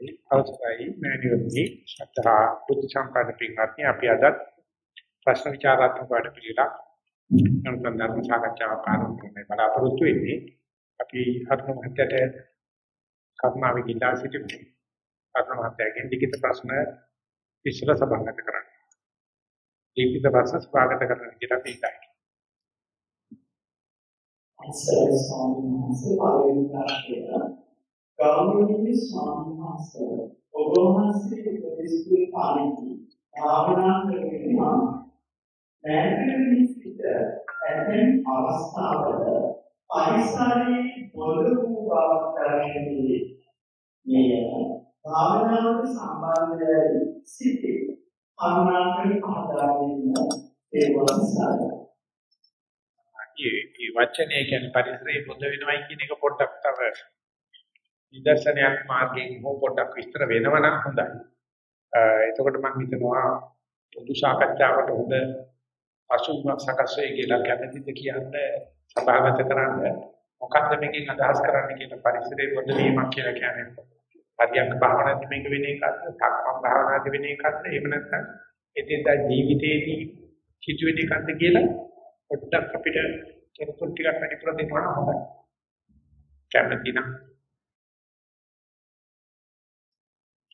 අවසරයි මෑණියෝනි ශ්‍රද්ධා බුද්ධ සම්පන්න පින්වත්නි අපි අද ප්‍රශ්න විචාරාත්මක වැඩ පිළිවෙලක් නැත්නම් ධර්ම සාකච්ඡාවක් ආරම්භ කරන්න බලාපොරොත්තු වෙන්නේ. අපි අත්ම මහත්තයට කර්මාවේ ගිලා සිටිමු. අත්ම මහත්තයගෙන් ලිඛිත ප්‍රශ්න ඉස්සර සභාගත කරන්න. ලිඛිත ප්‍රශ්න සභාගත කරන්න කියලා අපි ඉල්ලයි අසල ස්වාමීන් වහන්සේ පළවෙනි ප්‍රශ්නය ගෞරවනීය ස්වාමීන් වහන්සේ ඔබ වහන්සේ උපදෙස් පාලිති භාවනා කරනවා දැනගෙන සිට ඇතැම් අවස්ථාවල පරිසරයේ බොළු වූ බවක් දැනෙන්නේ මෙය භාවනාවට සම්බන්ධයි සිටි අනුනාකරි පහදා දෙන්න ඒ වන්සාරය මේ වචනේ කියන්නේ පරිසරයේ පොද වෙනවයි කියන එක පොඩ්ඩක් තව නිදර්ශනයක් මාර්ගයෙන් හෝ පොඩ්ඩක් විස්තර වෙනවා නම් හොඳයි. එතකොට මම හිතනවා පොදු සාකච්ඡාවට හොඳ අසුබක් සකස් වෙයි කියලා කැමතිද කියන්නේ සභාගත කරන්න. මොකක්ද මේකෙන් අදහස් කරන්නේ කියන පරිසරයේ පොද වීමක් කියලා කියන්නේ. පරියක් භාවනාවක් මේක වෙන එකක්ද? සක්මන් භාවනාවක් වෙන එකක්ද? එහෙම නැත්නම් එදිනදා ජීවිතයේදී සිදුවෙන එකක්ද කියලා පොඩ්ඩක් අපිට තොරතුරු ටිකක් වැඩිපුර දෙනවා නම් හොඳයි. කැමති නම්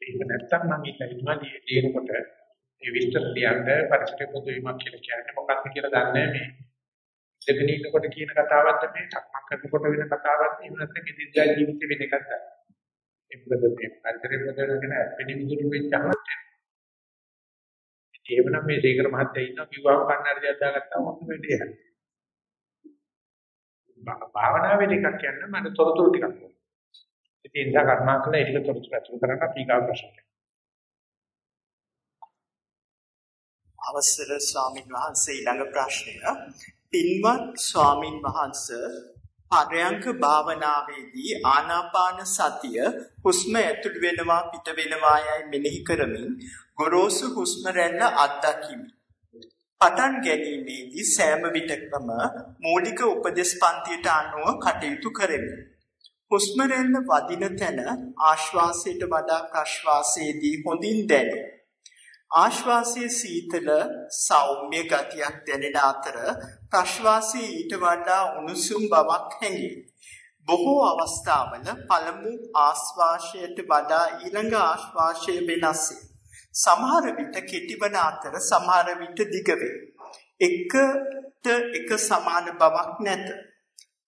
ඒක නැත්තම් මම ඉල්ලනවා ලියනකොට මේ විස්තර ලියන්න පරිසර පොදු වීමක් කියලා කියන්නේ මොකක්ද කියලා දන්නේ මේ ඉඳගෙන ඉන්නකොට කියන කතාවක්ද මේ? සක්මන් කරනකොට වෙන කතාවක්ද එහෙම නැත්නම් ඉදිරියට ජීවිතේ වෙන එකක්ද ඒ මොකද මේ පරිසර පොදු වෙනගෙන පිළිමුදුරු වෙච්චම එහෙමනම් මේ සීකර මහත්තයා ඉන්නවා කිව්වම කන්නඩිය දාගත්තාම මොකද වෙන්නේ භාවනාවේ ටිකක් කියන්න මට තොරතුරු ටිකක් ඕන. ඉතින් ඒ නිසා කරුණාකරලා ඒක තොරතුරු අතුරු කරන්න අපි ගාව ප්‍රශ්න. අවසර ස්වාමින් වහන්සේ ඊළඟ ප්‍රශ්නය පින්වත් ස්වාමින් වහන්සේ පරයන්ක භාවනාවේදී ආනාපාන සතිය හුස්ම ඇතුළු වෙනවා පිට වෙනවා යයි මෙනෙහි කරමින් ගොරෝසු හුස්ම රැල්ල අත්දකිමි. පටන් ගැනීමේදී සෑම විටකම මූලික උපදේශ පන්තියට අනුව කටයුතු කරමි. හුස්ම රැල්ල වදින තැන ආශ්වාසයට වඩා ප්‍රශ්වාසයේදී හොඳින් දැනේ. ආශ්වාසයේ සීතල සෞම්‍ය ගතියක් දැනෙන අතර ප්‍රශ්වාසයේ ඊට වඩා උණුසුම් බවක් හැඟේ. බොහෝ අවස්ථාවල පළමු ආශ්වාසයට වඩා ඊළඟ ආශ්වාසය වෙනස්ය. සමහර විට කෙටිවන අතර සමහර විට දිග වේ. එකට එක සමාන බවක් නැත.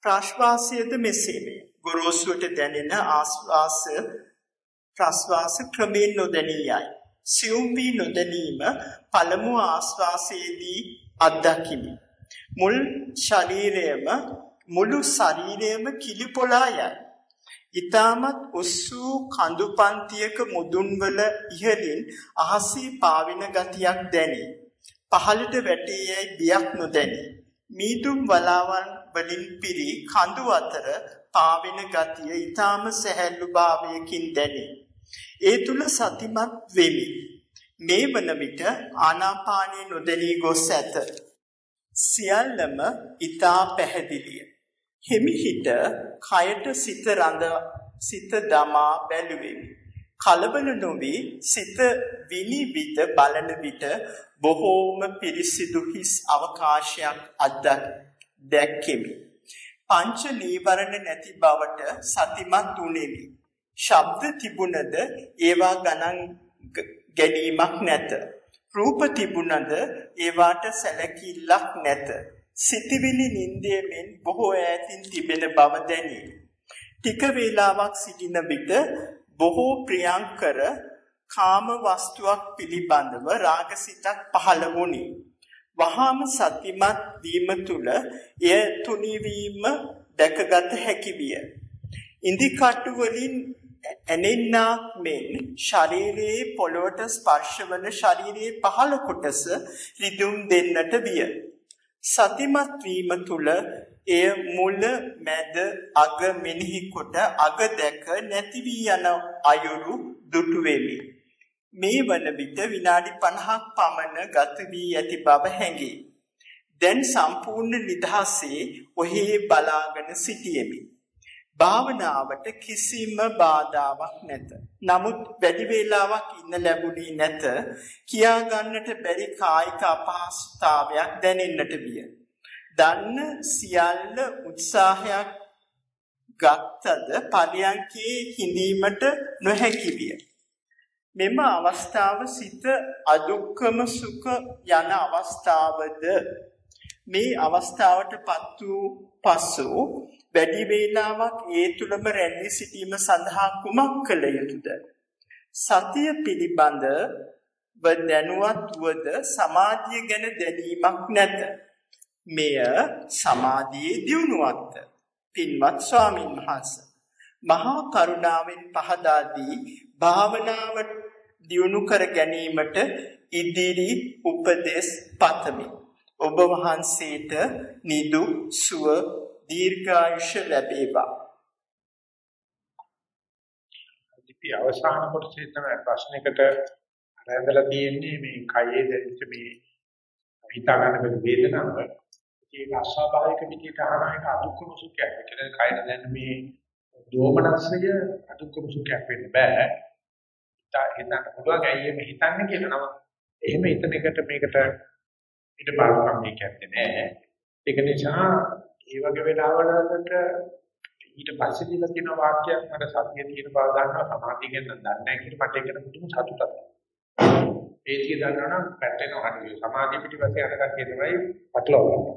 ප්‍රශ්වාසයේද මෙසේ වේ. ගොරෝසුවට දැනෙන ආස්වාස ප්‍රස්වාස ක්‍රමයෙන් නොදැනියයි. සියුම් වී නොදැනීම පළමු ආස්වාසයේදී අත්දකිමි. මුල් ශරීරයම මුළු ශරීරයම කිලිපොලා යයි. ඊටමත් උස්සු කඳු පන්තියක මුදුන්වල ඉහළින් අහසේ පාවෙන ගතියක් දැනේ. පහළට වැටේ යයි බියක් නොදැනේ. මීදුම් වලාවන් වලින් පිරි කඳු අතර පාවෙන ගතිය ඊටාම සැහැල්ලු භාවයකින් දැනේ. ඒ තුල සතිමත් වෙමි. මේ වන විට ආනාපානයේ නොදැනී ගොස් ඇත. සියල්ලම ඊටා පැහැදිලිය. හිමිහිට කයට සිත රඳ සිත දමා බැලුවෙමි. කලබල නොවි සිත විනිවිද බලන විට බොහෝම පිරිසිදු හිස් අවකාශයක් අත්දැක් දැක්කෙමි. පංච නීවරණ නැති බවට සතිමත් උනේමි. ශබ්ද තිබුණද ඒවා ගණන් ගැනීමක් නැත. රූප තිබුණද ඒවාට සැලකිල්ලක් නැත. සිතවිලි නින්දයෙන් බොහෝ ඈතින් තිබෙන බව දැනේ. ටික වේලාවක් සිටින විට බොහෝ ප්‍රියංකර කාම වස්තුවක් පිළිබඳව රාගසිතක් පහළ වුණි. වහාම සතිමත් වීම තුල එය තුනී වීම දැකගත හැකි විය. ඉන්දි කටු වලින් ඇනෙන්නාක් මෙන් ශරීරයේ පොළොවට ස්පර්ශවන ශරීරයේ පහළ කොටස රිදුම් දෙන්නට විය. සතිමත් වීම තුල එය මුල මැද අග මෙනෙහි කොට අග දැක නැති වී යන අයුරු දුටු වෙමි. මේ වන විට විනාඩි 50ක් පමණ ගත වී ඇති බව හැඟේ. දැන් සම්පූර්ණ නිදහසේ ඔහි බලාගෙන සිටියෙමි. භාවනාවට කිසිම බාධාවක් නැත. නමුත් වැඩි වේලාවක් ඉන්න ලැබුණේ නැත. කියා ගන්නට බැරි කායික අපහසුතාවයක් දැනෙන්නට විය. දන්න සියල්ල උත්සාහයක් ගත්තද පරියන්කේ හිඳීමට නොහැකි විය. මෙම අවස්ථාව සිත අදුක්කම සුඛ යන අවස්ථාවද මේ අවස්ථාවටපත් වූ පසු වැඩි වේලාවක් ඒ තුලම රැඳී සිටීම සඳහා කුමක් කළ යුතුද? සතිය පිළිබඳ දැනුවත් වුවද සමාධිය ගැන දැනීමක් නැත. මෙය සමාධියේ දියුණුවක්ද? පින්වත් ස්වාමින් වහන්සේ මහා කරුණාවෙන් පහදා දී භාවනාව දියුණු කර ගැනීමට ඉදිරි උපදෙස් පතමි. ඔබ වහන්සේට නිදු සුව දීර්ඝායුෂ ලැබේවා. ඉතින් අවසාන කොටසේ තමයි ප්‍රශ්නයකට රැඳලා තියෙන්නේ මේ කයේ දැනෙච්ච මේ හිතා ගන්න බැරි වේදනාව. ඒක අස්වාභාවික විදිහට අහන එක අදුක්කම සුඛයක්. ඒ කියන්නේ කයන දැන් මේ දෝමනස්සය අදුක්කම සුඛයක් වෙන්න බෑ. හිතන්න පුළුවන් ඇයි මේ හිතන්නේ කියලා නම. එහෙම හිතන එකට මේකට ඊට බලපෑම් මේකත් නෑ. ඒක නිසා ඒ වගේ වෙලාවලකට ඊට පස්සේ දීලා තියෙන වාක්‍යයක් මට සත්‍ය තියෙන බව දන්නවා සමාධිය ගැන දන්නේ නැහැ කියලා මට ඒකට මුදුම සතුටක්. ඒකේ දන්නවනම් පැටෙනවා හරිය. සමාධිය පිටිපස්සේ යන කතිය තමයි පටලවන්නේ.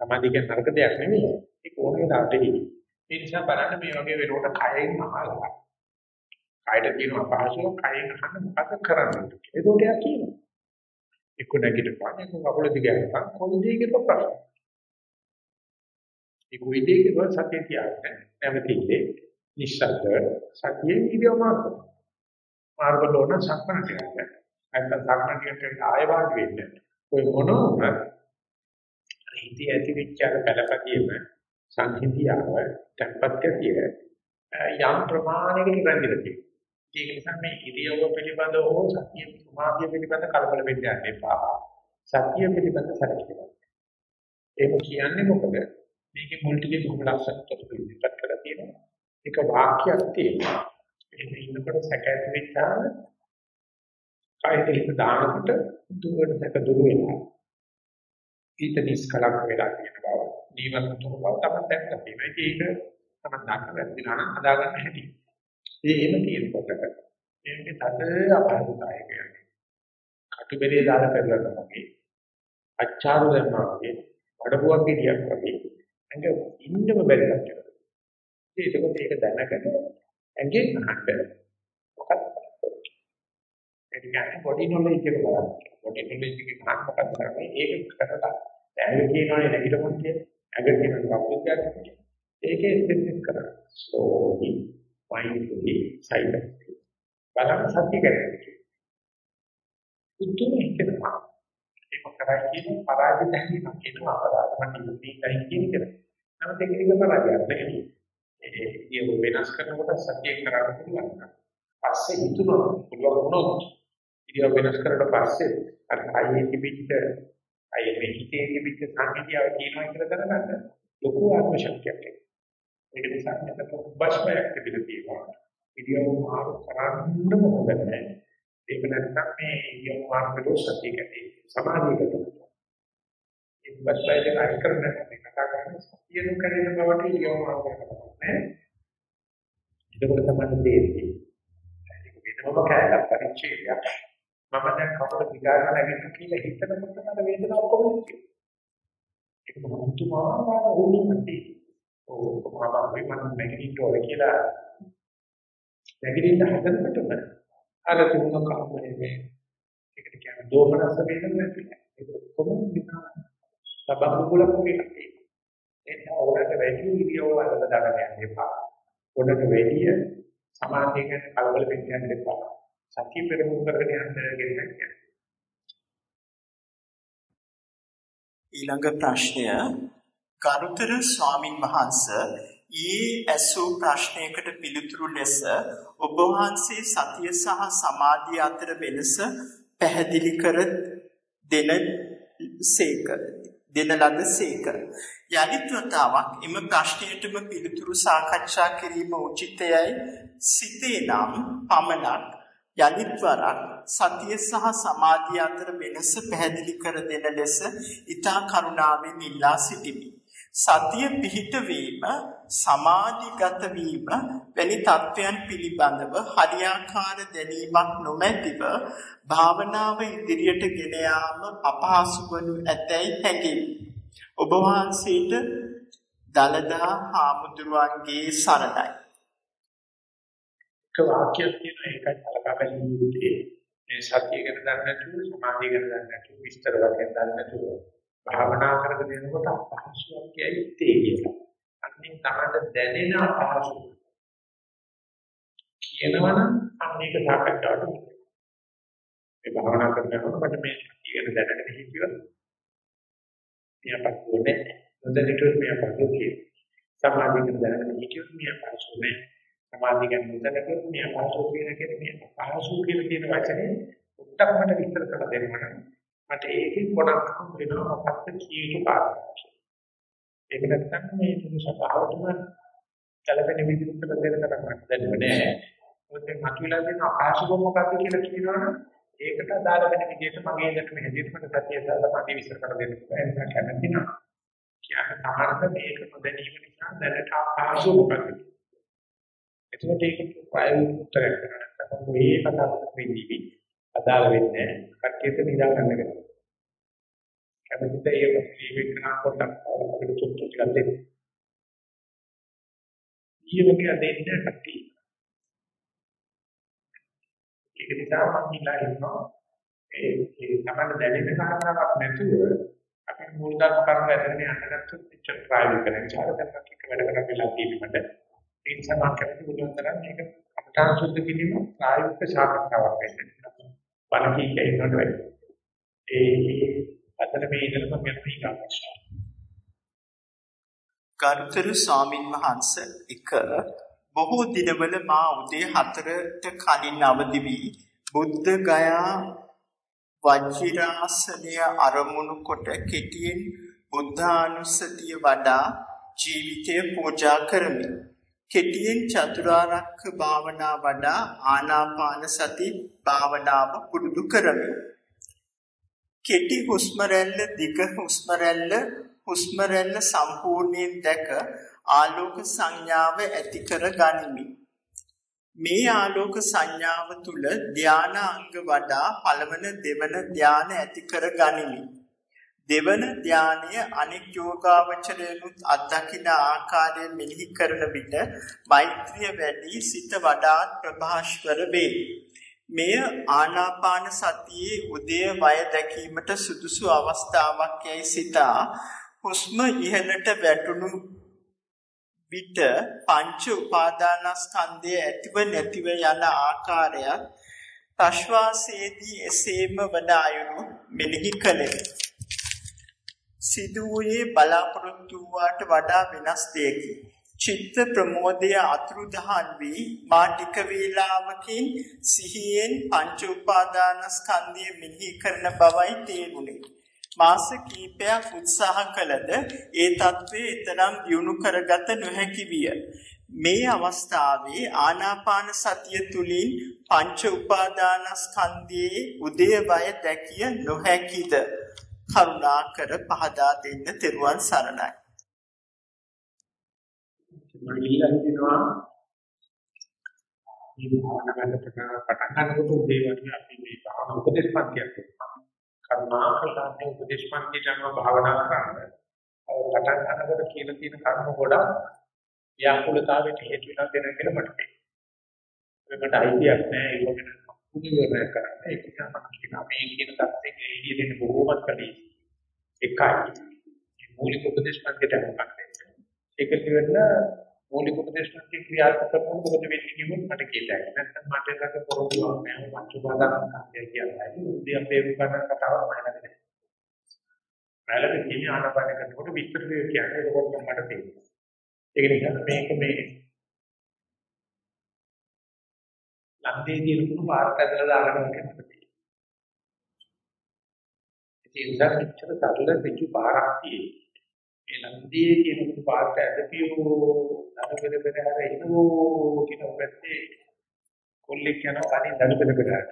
සමාධිය කියන්නේ නරක දෙයක් නෙමෙයි. ඒක ඕන වෙලාවට එන්නේ. ඒ නිසා බලන්න මේ වගේ වෙනකොට කයෙන් මහලවා. කයට තියෙන අපහසුව කයෙන් අහන්න මොකද කරන්නේ කියලා. ඒකට එයා කියනවා. එක්ක නැගිටපන් එක්ක කකුල දිගහැරපන් කොයි දෙයකට ප්‍රශ්න. ඒ කොයි දෙයකට සතිය තියාගන්න නැවතිලේ නිශ්ශබ්ද සතියේ ඉරියව් මාර්ග. මාර්ග ලෝණ සම්පන්න කරගන්න. නැත්නම් සම්පන්නයට ආය වාඩි වෙන්න. ඔය මොනෝම හිතේ ඇති විචාර බලපතියෙම සංහිතියාව tempත් ගතිය යම් ප්‍රමාණයකට රැඳිලා තියෙනවා. ඒක නිසා මේ ඉරියව්ව පිළිබඳව හෝ සතිය සමාධිය පිළිබඳ කලබල වෙන්න යන්න එපා. සතිය පිළිබඳ සැලකිලිමත්. ඒක කියන්නේ මොකද? මේකේ මුල් ටිකේ බොහොම ලස්සනට පිළිපැත් කරලා තියෙනවා. ඒක වාක්‍යයක් තියෙනවා. එහෙම ඉන්නකොට සැකැත් වෙච්චාම කායික හිත දානකොට දුරට සැක දුරු වෙනවා. ඊට නිස්කලංක වෙලා කියන බව. නීවරණ තුන බව තමයි දැක්කේ. මේක තමයි දන්න වැරදිලා නම් හදාගන්න හැටි. ඒ එහෙම තියෙනකොට මේකේ තද අපහසුතාවයක කටුබෙරේ දාලා පෙරලනවා වගේ අච්චාරු කරනවා වගේ වඩබුවක් ගෙඩියක් වගේ අංග ඉන්නම බැරි කටට. ඒකත් ඒක දැනගෙන ඇඟේ අහන්න මොකක්ද? ඒක කියන්නේ බොඩි නොලෙජ් එක බලන්න. බොඩි නොලෙජ් එක ගන්න මොකක්ද කරන්නේ? ඒක කරලා ඇඟ කියනවනේ නැගිටපොන් කියන්නේ. ඇඟ කියනවා කපුටක් කියන්නේ. ඒකේ ස්පෙસિෆික් කරා. slowly mindfully silently බලන්න සත්‍ය කරන්නේ උතුම් හිතනවා ඒක කරයි කියන පරාජිත හැකියාවක් කියනවා අපරාධ මට ඉන්නේ කියන එක. නමුත් ඒක එක පරාජයක් නෙවෙයි ඒ ඒ වෙනස් කරනකොට සත්‍ය කරන්න පුළුවන්. පස්සේ හිතුනවා පුළුවන් වුණොත් ඉතින් වෙනස් කරලා පස්සේ අර කයේ තිබිච්ච අය මේ හිතේ තිබිච්ච සංහිතියාව කියනවා කියලා දැනගන්න ලොකු ආත්ම ශක්තියක් එනවා ඒක නිසා අපිට බස්මයක් තිබිලා තියෙනවා. ඉතින් මාරු කරන්නම හොඳ නැහැ. ඒක නැත්නම් මේ ඉරියව් මාර්ගවල සතිය කැටි සමාධියකට. ඒ බස්මයක අයින් කරන්න මේ කතා කරන්නේ සතිය නොකරන බවට ඉරියව් මාර්ගයකට නෑ. ඒකවල තමයි තේරෙන්නේ. ඒක වෙනම කැලක් පරිච්ඡේදයක්. මම දැන් කවුරු විකාර නැගිට කියලා හිතනකොට මට වේදනාවක් කොහොමද කියන්නේ. ඒක මොහොතුමාම ඕනෙන්නේ නැති. කොහොමද අපි මම නැගිටින්න ඕන කියලා. නැගිටින්න හදනකොටම අර තුන කාමයේ මේ ඒකට කියන්නේ දෝමනස වේදන නැති ඒක කොහොම විකා සබබ කුලක් වගේ ඒක ඔයාලට වැඩි ඉරියව් වල දාගන්න යන්න එපා. පොඩට වැඩි සමාධිය ගැන කලබල වෙන්න යන්න එපා. සතිය පෙරමුණු කරගෙන යන්න කියන්නේ ඊළඟ ප්‍රශ්නය ගරුතර ස්වාමින් වහන්ස ඊ ඇසූ ප්‍රශ්නයකට පිළිතුරු ලෙස ඔබ වහන්සේ සතිය සහ සමාධිය අතර වෙනස පැහැදිලි කර දෙන සේක දෙන ලද සේක යලිත් වතාවක් එම ප්‍රශ්නයටම පිළිතුරු සාකච්ඡා කිරීම උචිතයයි සිතේ නම් පමණක් යලිත් වරක් සතිය සහ සමාධිය අතර වෙනස පැහැදිලි කර දෙන ලෙස ඊතා කරුණාවෙන් ඉල්ලා සිටිමි. සතිය පිහිට වීම සමාධිගත වීම වැනි தත්වයන් පිළිබඳව හරියාකාර දැනීමක් නොමැතිව භාවනාව ඉදිරියට ගෙන යාම අපහසු වනු ඇතැයි හැඟේ. ඔබ වහන්සේට දලදා හාමුදුරුවන්ගේ සරණයි. එක වාක්‍යයක් තියෙනවා ඒකයි කලකා බැලීම යුත්තේ. මේ සතිය ගැන දන්නේ නැතුව සමාධිය ගැන දන්නේ නැතුව විස්තර වශයෙන් දන්නේ නැතුව භාවනා කරගෙන යනකොට අපහසුයක් කියයි තේ කියලා. අනිත් තමන්ට දැනෙන අපහසු කියනවනම් අනේක සාකච්ඡාවට මේ භාවනා කරනකොට මට මේ සතිය ගැන දැනගෙන හිටියොත් මෙයාපත් උනේ නොදැනිටුත් මෙයාපත් උනේ සමාධිය ගැන දැනගෙන හිටියොත් මෙයාපත් උනේ සමාධිය ගැන නොදැනගොත් මෙයාපත් උනේ කියන මේ අපහසු කියලා කියන වචනේ උත්තර මට විස්තර කරලා දෙන්න මට ඒකෙන් ගොඩක් හම් වෙනවා මොකක්ද කිය යුතු කාරණා. ඒක නැත්නම් මේ තුන සබාවටම කලබෙන විදිහට දෙන්න කරන්න දැනෙන්නේ නැහැ. මොකද මතුවලා තියෙන අපහසුකම මොකක්ද කියලා කියනවනම් ඒකට අදාළ වෙන විදිහට මගේ දැනුම හැටියට මට සතිය දාලා මගේ විස්තර කර දෙන්න පුළුවන් නිසා කැමති නම් කියන්නේ තමන්ට මේක නොදැනීම නිසා දැනට අපහසු මොකක්ද එතකොට ඒක ප්‍රායෝගික උත්තරයක් කරනවා මේ කතාව වෙන්නේ අදාළ වෙන්නේ කට්ටියට නිදා ගන්න එක කැමතිද ඒක ජීවිතනා පොඩ්ඩක් අපිට තුතු ටිකක් දෙන්න ඊයෝගේ දෙන්නේ කට්ටිය ඒක නිසා මම ඉල්ලා ඉන්නවා ඒ ඒ තමයි දැනෙන කාරණාවක් නැතුව අපි මූල ධර්ම කරුණු ඇදගෙන යන්න ගත්තොත් එච්චර ප්‍රායෝගික නැහැ. චාරකයක් එක වැඩ කරන්න වෙලා තියෙනකොට ඒ නිසා මම කැමති බුදුන් තරම් මේක අපටාන සුද්ධ කිරීම ප්‍රායෝගික සාකච්ඡාවක් වෙන්න. බලකී කියනකොට වැඩි. ඒ අතන මේ ඉඳලා මම යන ඊගා ප්‍රශ්න. ගරුතර ස්වාමින් වහන්සේ එක බොහෝ දිනවල මා උදේ 4ට කලින් අවදි වී බුද්ධ ගයා වජිරාසනය අරමුණු කොට කෙටියෙන් බුද්ධානුස්සතිය වඩා ජීවිතය පූජා කරමි. කෙටියෙන් චතුරාර්යක භාවනා වඩා ආනාපාන සති භාවනාව පුරුදු කරමි. කෙටි හුස්ම රැල්ල දිග හුස්ම රැල්ල හුස්ම රැල්ල සම්පූර්ණයෙන් දැක ආලෝක සංඥාව ඇති කර ගනිමි. මේ ආලෝක සංඥාව තුල ධාන අංග වඩා පළවන දෙවන ධාන ඇති කර ගනිමි. දෙවන ධානය අනෙක් යෝගාවචරයනුත් අත්දකින ආකාරය මෙනෙහි කරන විට මෛත්‍රිය වැඩි සිත වඩාත් ප්‍රභාස්වර වේ. මෙය ආනාපාන සතියේ උදය වය දැකීමට සුදුසු අවස්ථාවක් යයි සිතා හුස්ම ඉහළට වැටුණු විට පංච උපාදානස්කන්ධය ඇතිව නැතිව යන ආකාරයත් ප්‍රශ්වාසයේදී එසේම වන අයුරු මෙනෙහි කළෙමි. සිදුවේ බලාපොරොත්තු වාට වඩා වෙනස් දෙයකි. චිත්ත ප්‍රමෝදය අතුරුදහන් වී මා ටික වේලාවකින් සිහියෙන් පංච උපාදානස්කන්ධය මෙනෙහි කරන බවයි තේරුණේ. මාස කිහිපයක් උත්සාහ කළද ඒ తත්වයේ ඊතරම් දියුණු කරගත නොහැකි විය. මේ අවස්ථාවේ ආනාපාන සතිය තුලින් පංච උපාදානස්කන්ධයේ උදේවය දැකිය නොහැකිද? කරුණාකර පහදා දෙන්න තෙරුවන් සරණයි. මම ඉල්ලනවා මේ භාවනා කරන පටන් ගන්නකොට උදේ වගේ අපි මේ භාවනා උපදේශ පන්තියක් කර්මාකරණයේ උපදේශ පන්තියට අනුව භාවනා කරන්න. පටන් ගන්නකොට කියලා තියෙන කර්ම ගොඩක් ව්‍යාකූලතාවයට හේතු වෙනවා දෙන කියලා මට පේනවා. ඒකට අයිතියක් නැහැ ඒක ගැන පුදුමයක් කරන්න. ඒක තමයි කියනවා මේ කියන தත්ත්වයේ එළිය දෙන්න බොහෝමත් කලී. එකයි. මූලික උපදේශ පන්තියට අනුව කරන්නේ. ඒක ඉවරලා මූලික උපදේශ පන්තිය ක්‍රියාත්මක කරනකොට මොකද වෙන්නේ කියමුත් මට කියලා. නැත්නම් මට ඒකට පොරොන්දුවක් නැහැ. පංච උපාදාන කන්දේ කියන්නේ. උදේ අපේ උපාදාන කතාවක් මම නැහැ. මලක කියන්නේ ආනපාන කරනකොට විස්තර කියන්නේ ඒකකොට මට තේරෙනවා. ඒක නිසා මේක මේ ලන්දේදී ලුණු පාරක් ඇදලා දාගෙන කරනවා. ඒ නිසා මෙච්චර සරල පිටු පාරක් තියෙන්නේ. ඒ ලන්දියේ කියන පාට ඇදපියෝ දඩබෙද පෙරහැර එනෝ කියන පැත්තේ කොල්ලෙක් යනවා අනිත් දඩබෙද පෙරහැර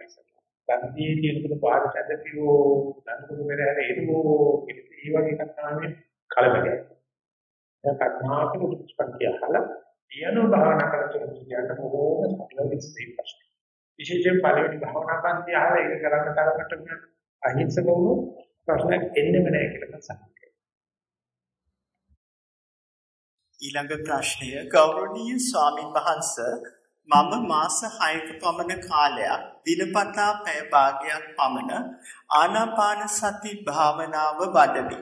ලන්දියේ කියන පාට ඇදපියෝ දඩබෙද පෙරහැර එනෝ කියන ඒ වගේ කතාවේ කලබලයි. දැන් කර්මාවක උත්පත්ති අහලා යනෝ භාවනා කරලා කියන බොහෝම සරල විශ්ලේෂණයක්. විශේෂයෙන් පළවෙනි භාවනා පන්ති අහලා ඒක කරන්න තරමට අහිංසක වුණු ප්‍රශ්නයක් එන්නෙම නැහැ කියලා මම සම්පූර්ණ ඊළඟ ප්‍රශ්නය ගෞරවනීය ස්වාමින් වහන්සේ මම මාස 6ක පමණ කාලයක් දිනපතා පැය භාගයක් පමණ ආනාපාන සති භාවනාව වඩමි.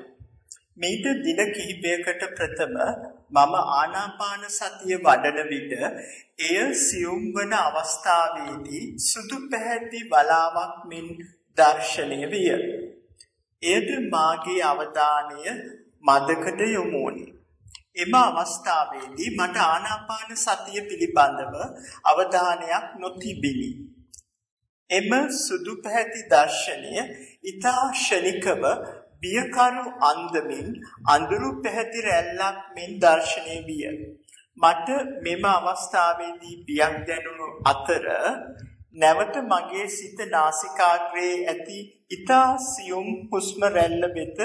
මේට දින කිහිපයකට ප්‍රථම මම ආනාපාන සතිය වඩන විට එය සියුම් වන අවස්ථාවේදී සුදු පැහැති වලාවක් මෙන් දර්ශනය විය. එයද මාගේ අවධානය මදකට යොමු වුණේ. එම අවස්ථාවේදී මට ආනාපාන සතිය පිළිබඳව අවධානයක් නොතිබිනි. එම සුදු පැහැති දර්ශනය ඊතා ශනිකව බියකරු අන්දමින් අඳුරු පැහැති රැල්ලක් මෙන් දර්ශනය විය. මට මෙම අවස්ථාවේදී බියක් දැනුණු අතර නැවත මගේ සිත නාසිකාග්‍රයේ ඇති ඊතා සියුම් හුස්ම රැල්ල වෙත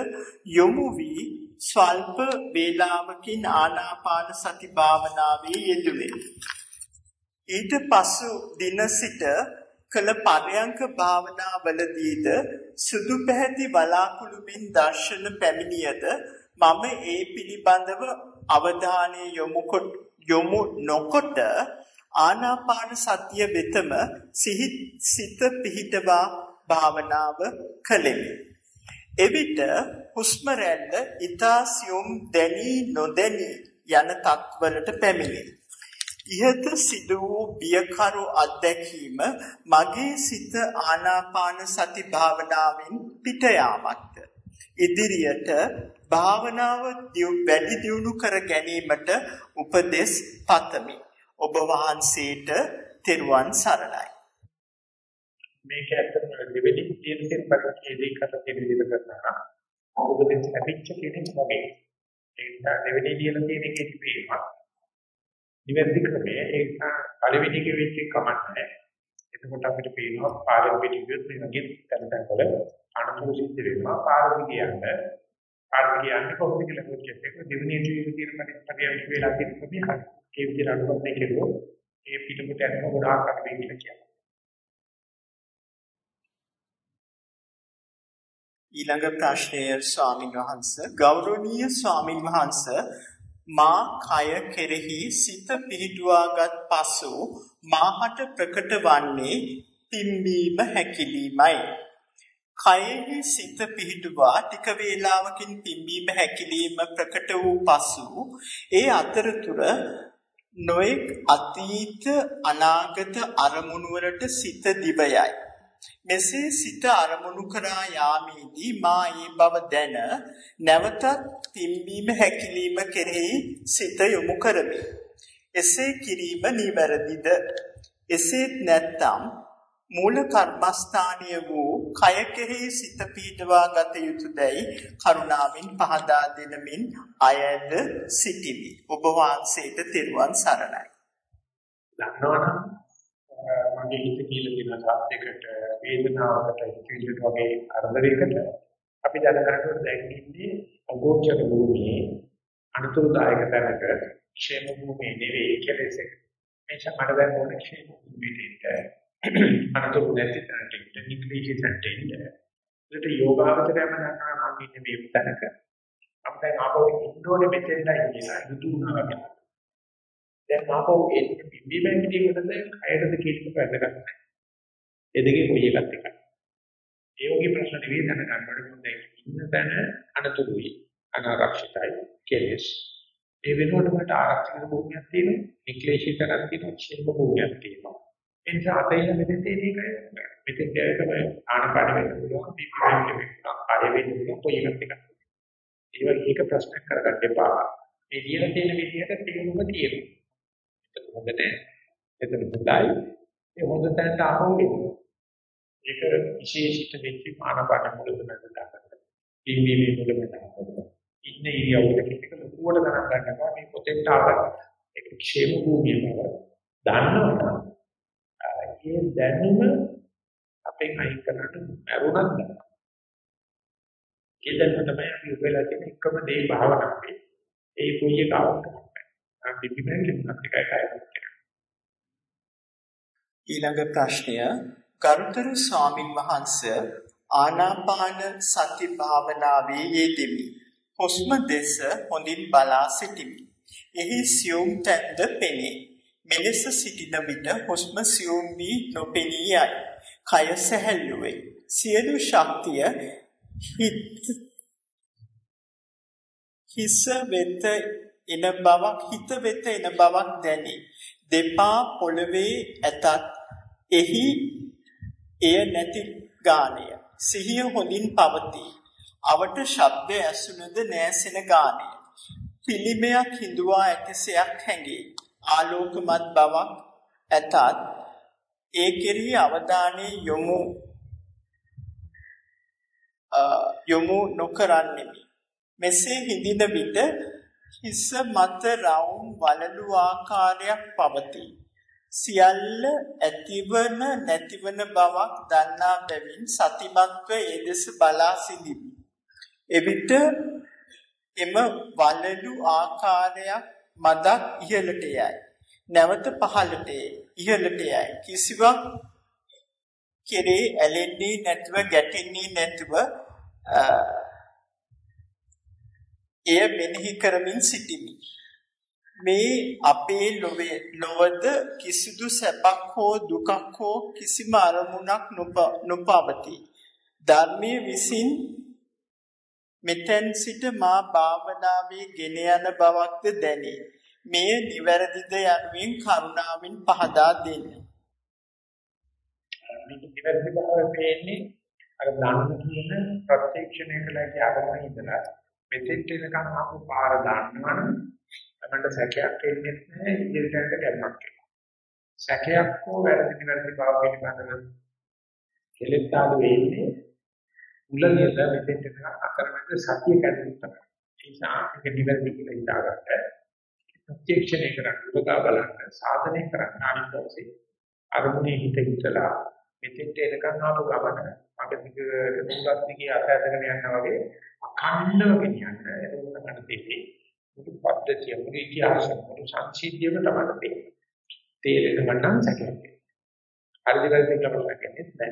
යොමු වී ස්වල්ප වේලාවකින් ආනාපාන සති භාවනාවේ යෙදුනේ. ඊට පසු දින සිට කළ පරයන්ක භාවනාවලදීද සුදු පැහැති බලාකුළු මෙන් දර්ශන පැමිණියද මම ඒ පිළිබඳව අවධානය යොමු යොමු නොකොට ආනාපාන සතිය වෙතම සිහි සිත පිහිටවා භාවනාව කළෙමි. එවිට හුස්ම රැල්ල ඊතාසියුම් දැනි නොදැනි යන තත්වලට පැමිණේ. ඉහත සිදු වූ බියකරු අත්දැකීම මගේ සිත ආනාපාන සති භාවනාවෙන් පිට යාමක්ද. ඉදිරියට භාවනාව වැඩි දියුණු කර ගැනීමට උපදෙස් පතමි. ඔබ වහන්සේට තෙරුවන් සරණයි. මේක ඇත්තටම දෙවෙනි තීරයෙන් පරිච්ඡේදයේ කර තියෙන විදිහට කරනවා. ඔබ දෙන්න ලැබිච්ච කෙනෙක් වගේ. ඒ නිසා දෙවෙනි ලියලා තියෙන එකේ තිබීම. නිවැරදි ක්‍රමය ඒක පළවෙනි එකේ වෙච්ච කමක් නැහැ. එතකොට අපිට පේනවා පාරෙන් පිටිවිත් මේ වගේ තැන තැන් වල අනුතුරු සිද්ධ වෙනවා පාරෙන් කියන්නේ පාරෙන් කියන්නේ කොහොමද කියලා කිව්වෙත් දෙවෙනි ලියලා තියෙන පරිච්ඡේදයේ වෙලා තියෙන ක්‍රමය හරි. ඒ විදිහට අනුකම්පනය කෙරුවොත් ඒ පිටුපිට යනවා ගොඩාක් අඩු වෙයි කියලා කියනවා. ඊළඟ ප්‍රශ්නය ස්වාමින් වහන්සේ ගෞරවනීය ස්වාමින් වහන්සේ මා කය කෙරෙහි සිත පිහිටුවාගත් පසු මාහට ප්‍රකට වන්නේ පිම්බීම හැකිලීමයි. කයෙහි සිත පිහිටුවා ටික වේලාවකින් පිම්බීම හැකිලීම ප්‍රකට වූ පසු ඒ අතරතුර නොඑක් අතීත අනාගත අරමුණු වලට සිත දිවයයි. මෙසේ සිත අරමුණු කරා යාමේදී මා ඒ බව දැන නැවතත් පිම්බීම හැකිලිම කෙරෙහි සිත යොමු කරමි. එසේ කිරීම නිවැරදිද? එසේත් නැත්නම් මූල කර්මස්ථානීය වූ කය කෙරෙහි සිත පීඩවා ගත යුතුයදයි කරුණාවෙන් පහදා දෙනමින් අයද සිටිමි. ඔබ වහන්සේට තෙරුවන් සරණයි. දන්නවනම් මගේ හිත කියලා තියෙන සත්‍යයකට වේදනාවකට හිතවිල්ලට වගේ අරදරයකට අපි දැනගන්නට දැන් ඉන්නේ අගෝචර භූමියේ අනුතුරුදායක තැනක ക്ഷേම භූමියේ නෙවෙයි කෙලෙස මේක මට දැන් ඕන ക്ഷേම භූමියට අනුතුරු නැති තැනට ඉන්න නික්ලිහි තැනට ඉන්න. ඒකට යෝගාවචරයම දන්නවා මම ඉන්නේ මේ තැනක. අපි දැන් ආපහු ඉන්න ඕනේ මෙතෙන්ට ඉන්නේ නිසා යුතුය නාගෙන දැන් ආපහු එන්නේ බිම්බිමෙන් කිරීමටද කයරද කියන එක වැදගත් ඒ දෙකේ කොයි එකක්ද එක ඒ වගේ ප්‍රශ්න නෙවෙයි දැනගන්න ඕනේ. ඉන්න තැන අනතුරුයි. අනාරක්ෂිතයි. කෙලස්. ඒ වෙනුවට මට ආරක්ෂිත භූමියක් තියෙනවා. නික්ලිෂි තැනක් තියෙනවා. ക്ഷേම භූමියක් තියෙනවා. ඒ නිසා අතේන මෙතෙන් තියෙන එක මෙතෙන් තමයි ආනපාන වෙන්න පුළුවන් පිටිපස්සෙන් වෙන්න ආය වෙන්න පුළුවන් කොයි එකක් එක. ඒ වගේ එක ප්‍රශ්නයක් කරගන්න එපා. මේ ලියලා තියෙන විදිහට තේරුම තියෙනවා. ඒක හොඳට එතන හොඳයි. ඒ හොඳ තැනට ආවම වෙනවා. ඒක විශේෂිත වෙච්ච ආනපාන මුලද නැත්නම්. පිම්බීමේ මුලද නැත්නම්. ඉන්න ඉරියව්වක කෙනෙක් ලොකුවට ගණන් ගන්නවා මේ පොතෙන්ට ආව ඒක ക്ഷേම භූමිය බව දන්නවනම් ඒ දැනුම අපෙන් අයින් කරන්න මරුණත් ඒ දැනුම තමයි අපි උපයලා තියෙන එකම දේ භාවනාවේ ඒ කොයි එක ආවද ඊළඟ ප්‍රශ්නය ගරුතර ස්වාමින් වහන්සේ ආනාපාන සති භාවනාවේ යෙදෙමි. හුස්ම දෙස හොඳින් බලා සිටිමි. එහි සියුම් තැන්ද පෙනේ. මෙලෙස සිටින විට හුස්ම සියුම් වී නොපෙනී යයි. කය සැහැල්ලු වේ. සියලු ශක්තිය හිත හිස වෙත එන බවක් හිත වෙත එන බවක් දැනේ. දෙපා පොළවේ ඇතත් එහි එය නැති ගානය. සිහිය හොඳින් පවතී. අවට ශබ්ද ඇසුනද නෑසෙන ගානය. පිළිමයක් හිඳුවා ඇතිසයක් හැඟේ. ආලෝකමත් බවක් ඇතත් ඒ කෙරෙහි අවධානය යොමු යොමු නොකරන්නෙමි. මෙසේ හිඳින විට හිස මත රවුම් වලලු ආකාරයක් පවතී. සියල්ල ඇතිවන නැතිවන බවක් දන්නා බැවින් සතිමත්ව ඒ දෙස බලා සිටිමි. එවිට එම වලලු ආකාරයක් මදක් ඉහළට යයි. නැවත පහළට ඉහළට යයි. කිසිවක් කෙරේ ඇලෙන්නේ නැතුව ගැටෙන්නේ නැතුව එය මෙනෙහි කරමින් සිටිමි. මේ අපේ ලොවේ ලොවද කිසිදු සැපක් හෝ දුකක් හෝ කිසිම අරමුණක් නොපවතී. ධර්මයේ විසින් මෙතෙන් සිට මා භාවනාවේ ගෙන යන බවක්ද දැනේ. මෙය නිවැරදිද යනුවෙන් කරුණාවෙන් පහදා දෙන්න. මේක නිවැරදි බව පේන්නේ අර ධර්ම කියන ප්‍රත්‍යක්ෂණය කළ හැකි ආගමන ඉඳලා මෙතෙන්ට එනකම් ආපු පාර දාන්නවනම් අපිට සැකයක් එන්නේ නැහැ ඉදිරියට ගැම්මක් සැකයක් හෝ වැරදි නිවැරදි බව පිළිබඳව කෙලෙත්තාලු වෙන්නේ මුලින්ම මෙතෙන්ට එනකම් අකරමැද සතිය කැඩුණු තමයි. ඒ නිසා ඒක නිවැරදි කියලා හිතාගන්න. ප්‍රත්‍යක්ෂණය කරන්න උදා බලන්න සාධනය කරන්න අනිත් දවසේ අරමුණේ හිත හිතලා මෙතෙන්ට එනකම් ආපු ගමන මට දිගට මුලක් දිගේ අතහැරගෙන යනවා වගේ අඛණ්ඩව ගෙනියන්න එතකොට මට තේරෙන්නේ මුළු පද්ධතිය මුළු ඉතිහාසය මුළු සංසිද්ධියම තමයි තේරෙන්නේ. තේරෙන මට්ටම් සැකයක්. හරිද වැරදිද කියලා ප්‍රශ්නයක් නැහැ.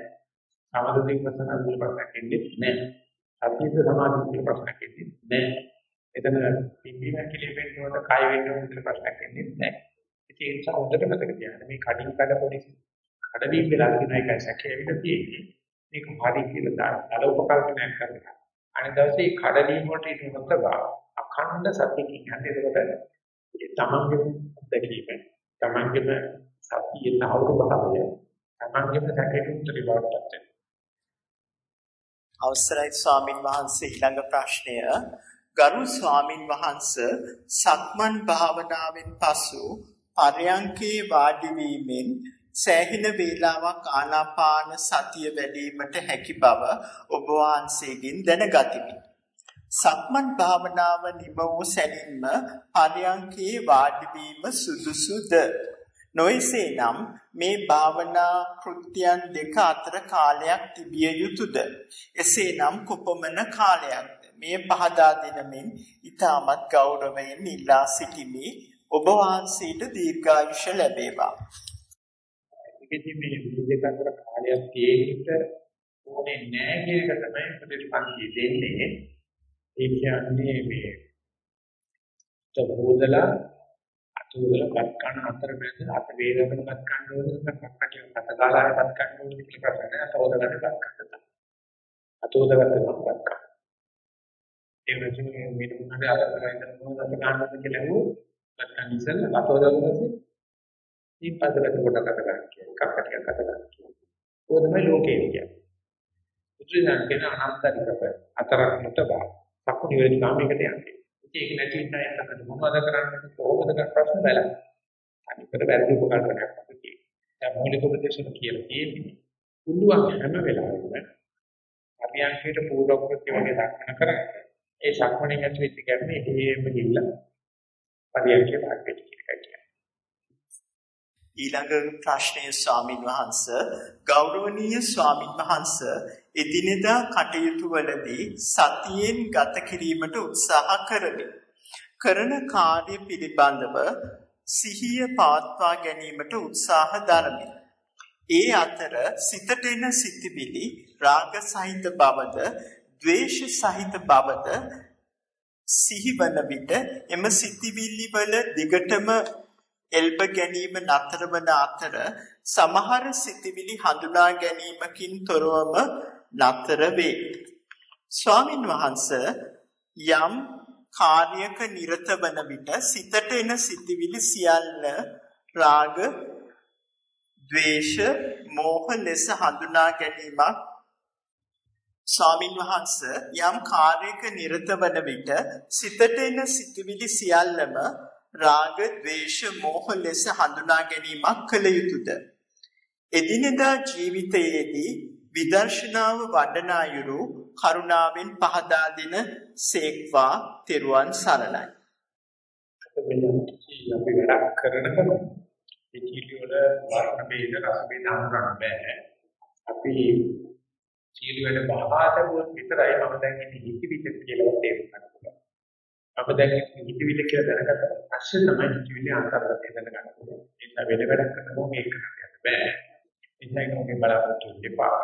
සමාධි විපස්සනා කියලා ප්‍රශ්නයක් නැහැ. සතිය සමාධි කියලා ප්‍රශ්නයක් නැහැ. එතන පිම්බීම කියලා වෙන්නවද කය වෙන්නවද කියලා ප්‍රශ්නයක් නැහැ. ඒ නිසා හොඳට මතක තියාගන්න මේ කඩින් කඩ පොඩි කඩවීම වෙලා තියෙන එකයි සැකේ ඇවිල්ලා තියෙන්නේ. මේක හරි කියලා දාලා උපකල්පනයක් කරනවා. අනිත් දවසේ කඩවීම වලට ඉන්නකොට අඛණ්ඩ සත්‍යකින් යන්නේ එතකොට ඒ තමන්ගේ දැකීම තමන්ගේම සතියේ තහවුරු භාවය තමන්ගේම සැකේට උත්තරي බවටපත් අවසරයි ස්වාමින් වහන්සේ ඊළඟ ප්‍රශ්නය ගරු ස්වාමින් වහන්සේ සක්මන් භාවනාවෙන් පසු පරයන්කේ වාඩි වීමෙන් සෑහෙන වේලාවක් ආනාපාන සතිය වැඩිවීමට හැකි බව ඔබ වහන්සේගෙන් දැනගතිමි. සක්මන් භාවනාව නිම වූ සැනින්ම පරයන්කේ වාඩි වීම සුදුසුද? නොයසේනම් මේ භාවනා කෘත්‍යයන් දෙක අතර කාලයක් තිබිය යුතුයද? එසේනම් කොපමණ කාලයක්ද? මේ පහදා දෙනමින් ඊටමත් ගෞරවයෙන් ඉල්ලා සිටිමි. ඔබ වහන්සේට දීර්ඝායුෂ ලැබේවා. ඒකෙදි මේ දෙක අතර කාලයක් තියෙන්න ඕනේ නැහැ කියන එක තමයි ප්‍රතිපන්ති දෙන්නේ. ඒ කියන්නේ මේ තබෝදලා අතුදලා පත් කන අතරමැද අත වේගකට පත් ගන්න ඕනද කක්කට පත කාලාවේ පත් ගන්න ඕනද කියලා ප්‍රශ්නය අතෝදකට පත් ගන්න. අතෝදකට පත් ගන්න. ඒ වගේ මේ මොනවාද අරගෙන මොනවද ගන්නද කියලා හෝ පත් ගන්න ඉස්සෙල්ලා අතෝදකට පස්සේ මේ පදකට කොට කත ගන්න කියන කක්කට කත ගන්න කියන. ඕක තමයි ලෝකේ කියන්නේ. උත්තරයන් කියන අනන්තරිකව අතරක් නොතබා සක්කුණි වේදිකාමයකට යන්නේ. ඒක නැති ඉන්න අයට මොනවද කරන්නේ කොහොමද කරන ප්‍රශ්න බලන්න. අනිකට වැරදි උපකල්පනයක් අපි කියනවා. දැන් මූලික උපදේශන කියලා තියෙන්නේ. පුළුවන් හැම වෙලාවෙම අභ්‍යන්කයට පූර්ව කෘත්‍ය වගේ දක්වන කරන්නේ. ඒ සක්මණේ ඇති වෙච්ච ගැම්මේ හේම ගිල්ල පරියන්කේ භාග වෙච්ච එකයි ඊළඟ ප්‍රශ්නය ස්වාමින් වහන්ස ගෞරවනීය ස්වාමින් වහන්ස එදිනෙදා කටයුතු වලදී සතියෙන් ගත කිරීමට උත්සාහ කරමි. කරන කාර්ය පිළිබඳව සිහිය පවත්වා ගැනීමට උත්සාහ දරමි. ඒ අතර සිතට එන සිතිවිලි රාග සහිත බවද, ද්වේෂ සහිත බවද සිහිවන විට එම සිතිවිලි වල දිගටම එල්බ ගැනීම නතර වන අතර සමහර සිතිවිලි හඳුනා ගැනීමකින් තොරවම නතර වේ. ස්වාමින් වහන්සේ යම් කාර්යක නිරත වන විට සිතට එන සිතිවිලි සියල්ල රාග, ද්වේෂ, මෝහ ලෙස හඳුනා ගැනීමක් ස්වාමින් වහන්සේ යම් කාර්යක නිරත වන විට සිතට එන සිතිවිලි සියල්ලම රාග, ద్వේෂ, මෝහ ලෙස හඳුනා ගැනීමක් කළ යුතුයද? එදිනෙදා ජීවිතයේදී විදර්ශනාව වඩනායුරු කරුණාවෙන් පහදා දෙන සේක්වා තෙරුවන් සරණයි. අපි වැඩක් කරනකොට පිටිලි වල වර්ණ බේද රස බේද හඳුනන්න බෑ. අපි සීල වල බහාතරුවක් විතරයි මම දැන් ඉන්නේ හිත විතර කියලා තේරුම් ගන්න පුළුවන්. අප දැන් හිතවිල්ල කියලා දැනගත්තා පස්සේ තමයි හිතවිල්ල අන්තර්ගතය දැනගන්න පුළුවන්. ඒක වෙන වැඩක් කරනකොට මේක කරන්න බෑ. ඒකයි මොකේ බලාපොරොත්තු වෙපා.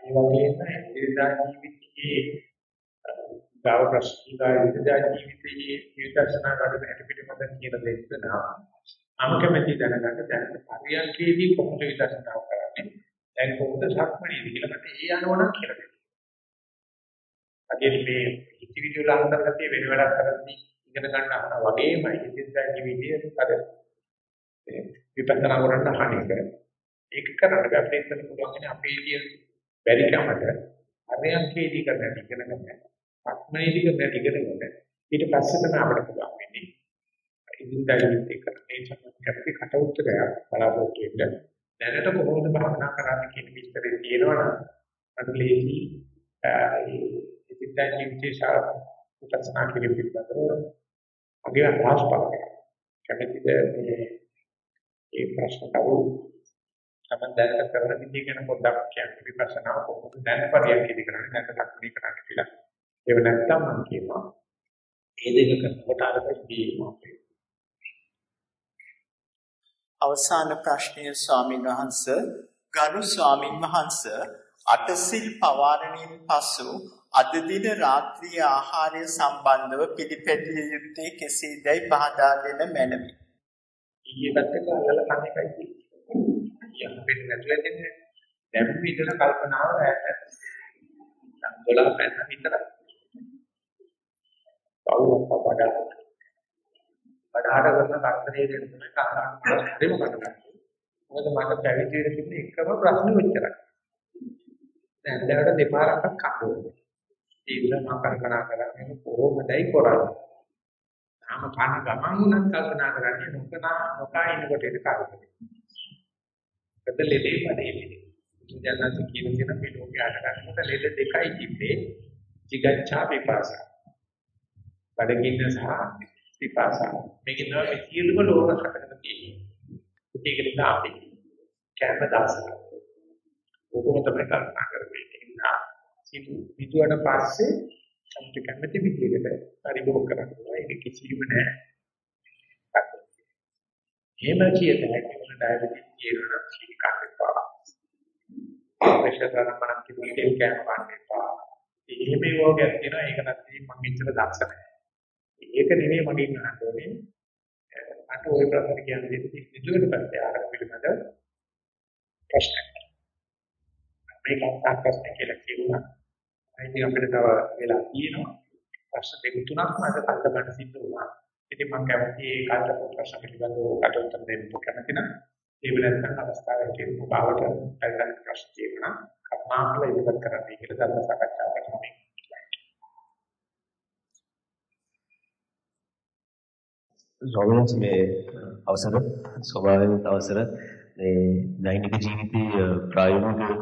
ඒ වගේම ඉරිදා ජීවිතයේ ගාව ප්‍රශ්නිකා ඉරිදා ජීවිතයේ විදර්ශනා වැඩ හැට පිටිපද කියන දෙන්න නම් කැමැති දැනගන්න දැන් පරියන්කේදී කොහොමද විදර්ශනා කරන්නේ? දැන් කොහොමද සක්මණේදී කියලා මට ඒ අනුවණක් කියලා දෙන්න. අදින් මේ හිතවිලි වල අන්තර්ගතයේ වෙන වැඩක් කරද්දී ඉගෙන ගන්නවා වගේමයි ඉදිරියට ජීවිතයේ අර විපස්සනා කරන්න හානික. ඒක කරන්න බෑ අපිට ඉස්සෙල්ල පුළුවන් අපේ ඉතිය බැරි කමට අරයන්කේදී කරන්න ඉගෙන ගන්න. ආත්මයේදී කරන්න ඉගෙන ගන්න. ඊට පස්සේ තමයි අපිට පුළුවන් වෙන්නේ. ඉදිරියට ජීවිතේ කරන්නේ සම්පූර්ණ කට උත්තරය බලාපොරොත්තු වෙන්න. දැනට කොහොමද භාවනා කරන්න කියන විස්තරය තියෙනවනම් අද ලේසි ඉදිරියට ජීවිතේ ශා උපසනා කිරීම පිළිබඳව මගේ අදහස් පලකයි. කැමතිද මේ ඒ ප්‍රශ්න කරු තමයි දැනට කරන විදිහ ගැන පොඩ්ඩක් කියන්න. විපස්සනා කොහොමද? දැන් පරියන්කේදී කරන්නේ දැන් ලක්ෂණී කරන්න කියලා. ඒව නැත්තම් මම කියනවා ඒ දෙක කරනකොට අරකදී අවසාන ප්‍රශ්නය ස්වාමීන් වහන්සේ. ගරු ස්වාමින් වහන්සේ අටසිල් පවාරණයෙන් පසු අද දින රාත්‍රී ආහාරය සම්බන්ධව පිළිපැදිය යුත්තේ කෙසේදයි පහදා දෙන මැනවි. ඊයේ පැත්තක අල්ලලා කන එකයි තියෙන්නේ. යම් පිට නැතුව දෙන්නේ. දැන් විතර කල්පනාව ඇත. 12 පැන්න විතර. කවුරුත් වඩා වඩාට කරන කරදරේ දෙන්න තමයි කාරණා දෙම කරන්නේ. මොකද මට පැවිදි වෙන්න තිබුණේ එකම ප්‍රශ්නේ ඔච්චරයි. දැන් දැනට දෙපාරක් කඩුවා. ඒ නිසා මම කල්පනා කරන්නේ කොහොමදයි කරන්නේ. තාම කන ගමන් උනත් කල්පනා කරන්නේ නොකනා නොකා ඉන්නකොට ඒක කරන්නේ. ඒකද ලෙඩේ වැඩේ. ජනනාති කියන කෙන මේ ලෝකේ ආට ගන්නකොට ලෙඩ දෙකයි තිබ්බේ. jigaccha vipasa. බඩගින්න සහ විපාසා. මේක නෝ මේ සියලුම ලෝක සැපකට තියෙන්නේ. ඒක නිසා අපි කැම දාසක. ඔකම තමයි කල්පනා කරන්නේ. විදුවට පස්සේ අපිට කැමති විදිහකට පරිභෝග කරනවා. ඒක කිසිම නෑ. එහෙම කියත හැකි වෙන ඩයබටිස් කියනවා සීනි කන්න එපා. ප්‍රෙෂර් ගන්න කිව්වේ කෑම කන්න එපා. එහෙම යෝගයක් තියෙනවා ඒක නැත්නම් මම ඉතල දක්ෂ නැහැ. ඒක නෙවෙයි මගෙන් අහන්න ඕනේ. අට ওই ප්‍රශ්න කියන්නේ විදුවට පස්සේ ආරම්භ පිළිබඳ ප්‍රශ්නයක්. මේක අත්‍යවශ්‍ය කියලා කියනවා. ඉතින් අපිට තව වෙලා තියෙනවා. ප්‍රශ්න දෙක තුනක් මට කල්ප ගන්න සිද්ධ වුණා. ඉතින් මම කැමති ඒ කල්ප ප්‍රශ්න පිළිබඳව කට උත්තර දෙන්න කැමති නම් ඒ වෙලාවට අවස්ථාවේ කියන බවට අල්ලගන්න ප්‍රශ්න තියෙනවා. කර්මාකල ඉවත් කරන්න කියලා ධර්ම සාකච්ඡා කරනවා. ස්වාමීන් මේ අවසර ස්වභාවයෙන් අවසර මේ දෛනික ජීවිතයේ ප්‍රායෝගික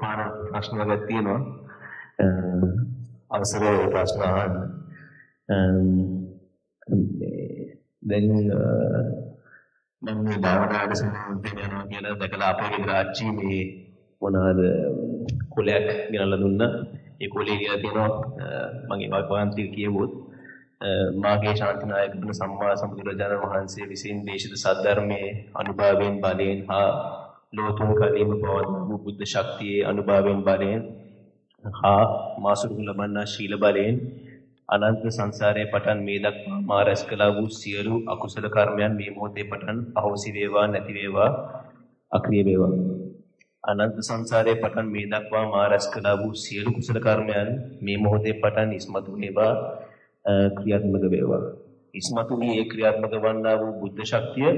පාර ප්‍රශ්න වර්ගයක් තියෙනවා අවසර ප්‍රශ්න අහන්න. දැන් මම මේ භාවනාවට සම්බන්ධ වෙනවා කියලා දැකලා අපේ රාජ්‍ය මේ මොනවාද කුලයක් ගෙනල්ලා දුන්නා. ඒ කුලේ කියලා තියෙනවා මගේ වහන්සේ කියවුවොත් මාගේ ශාන්තිනායක වන සම්මා සම්බුදුරජාණන් වහන්සේ විසින් දේශිත සද්ධර්මයේ අනුභවයෙන් බලයෙන් හා ලෝතුන් කලීම පවත්වූ බුද්ධ ශක්තියේ අනුභවයෙන් බලයෙන් හා මාසුරු ලබන්නා ශීල බලයෙන් අනන්ත සංසාරයේ පටන් මේ දක්වා මා රැස් කළා වූ සියලු අකුසල කර්මයන් මේ මොහොතේ පටන් අහෝසි වේවා නැති වේවා අක්‍රිය වේවා. අනන්ත සංසාරයේ පටන් මේ දක්වා මා රැස් කළා වූ සියලු කුසල කර්මයන් මේ මොහොතේ පටන් ඉස්මතු වේවා ක්‍රියාත්මක වේවා. ඉස්මතු වී ඒ ක්‍රියාත්මක වන්නා වූ බුද්ධ ශක්තිය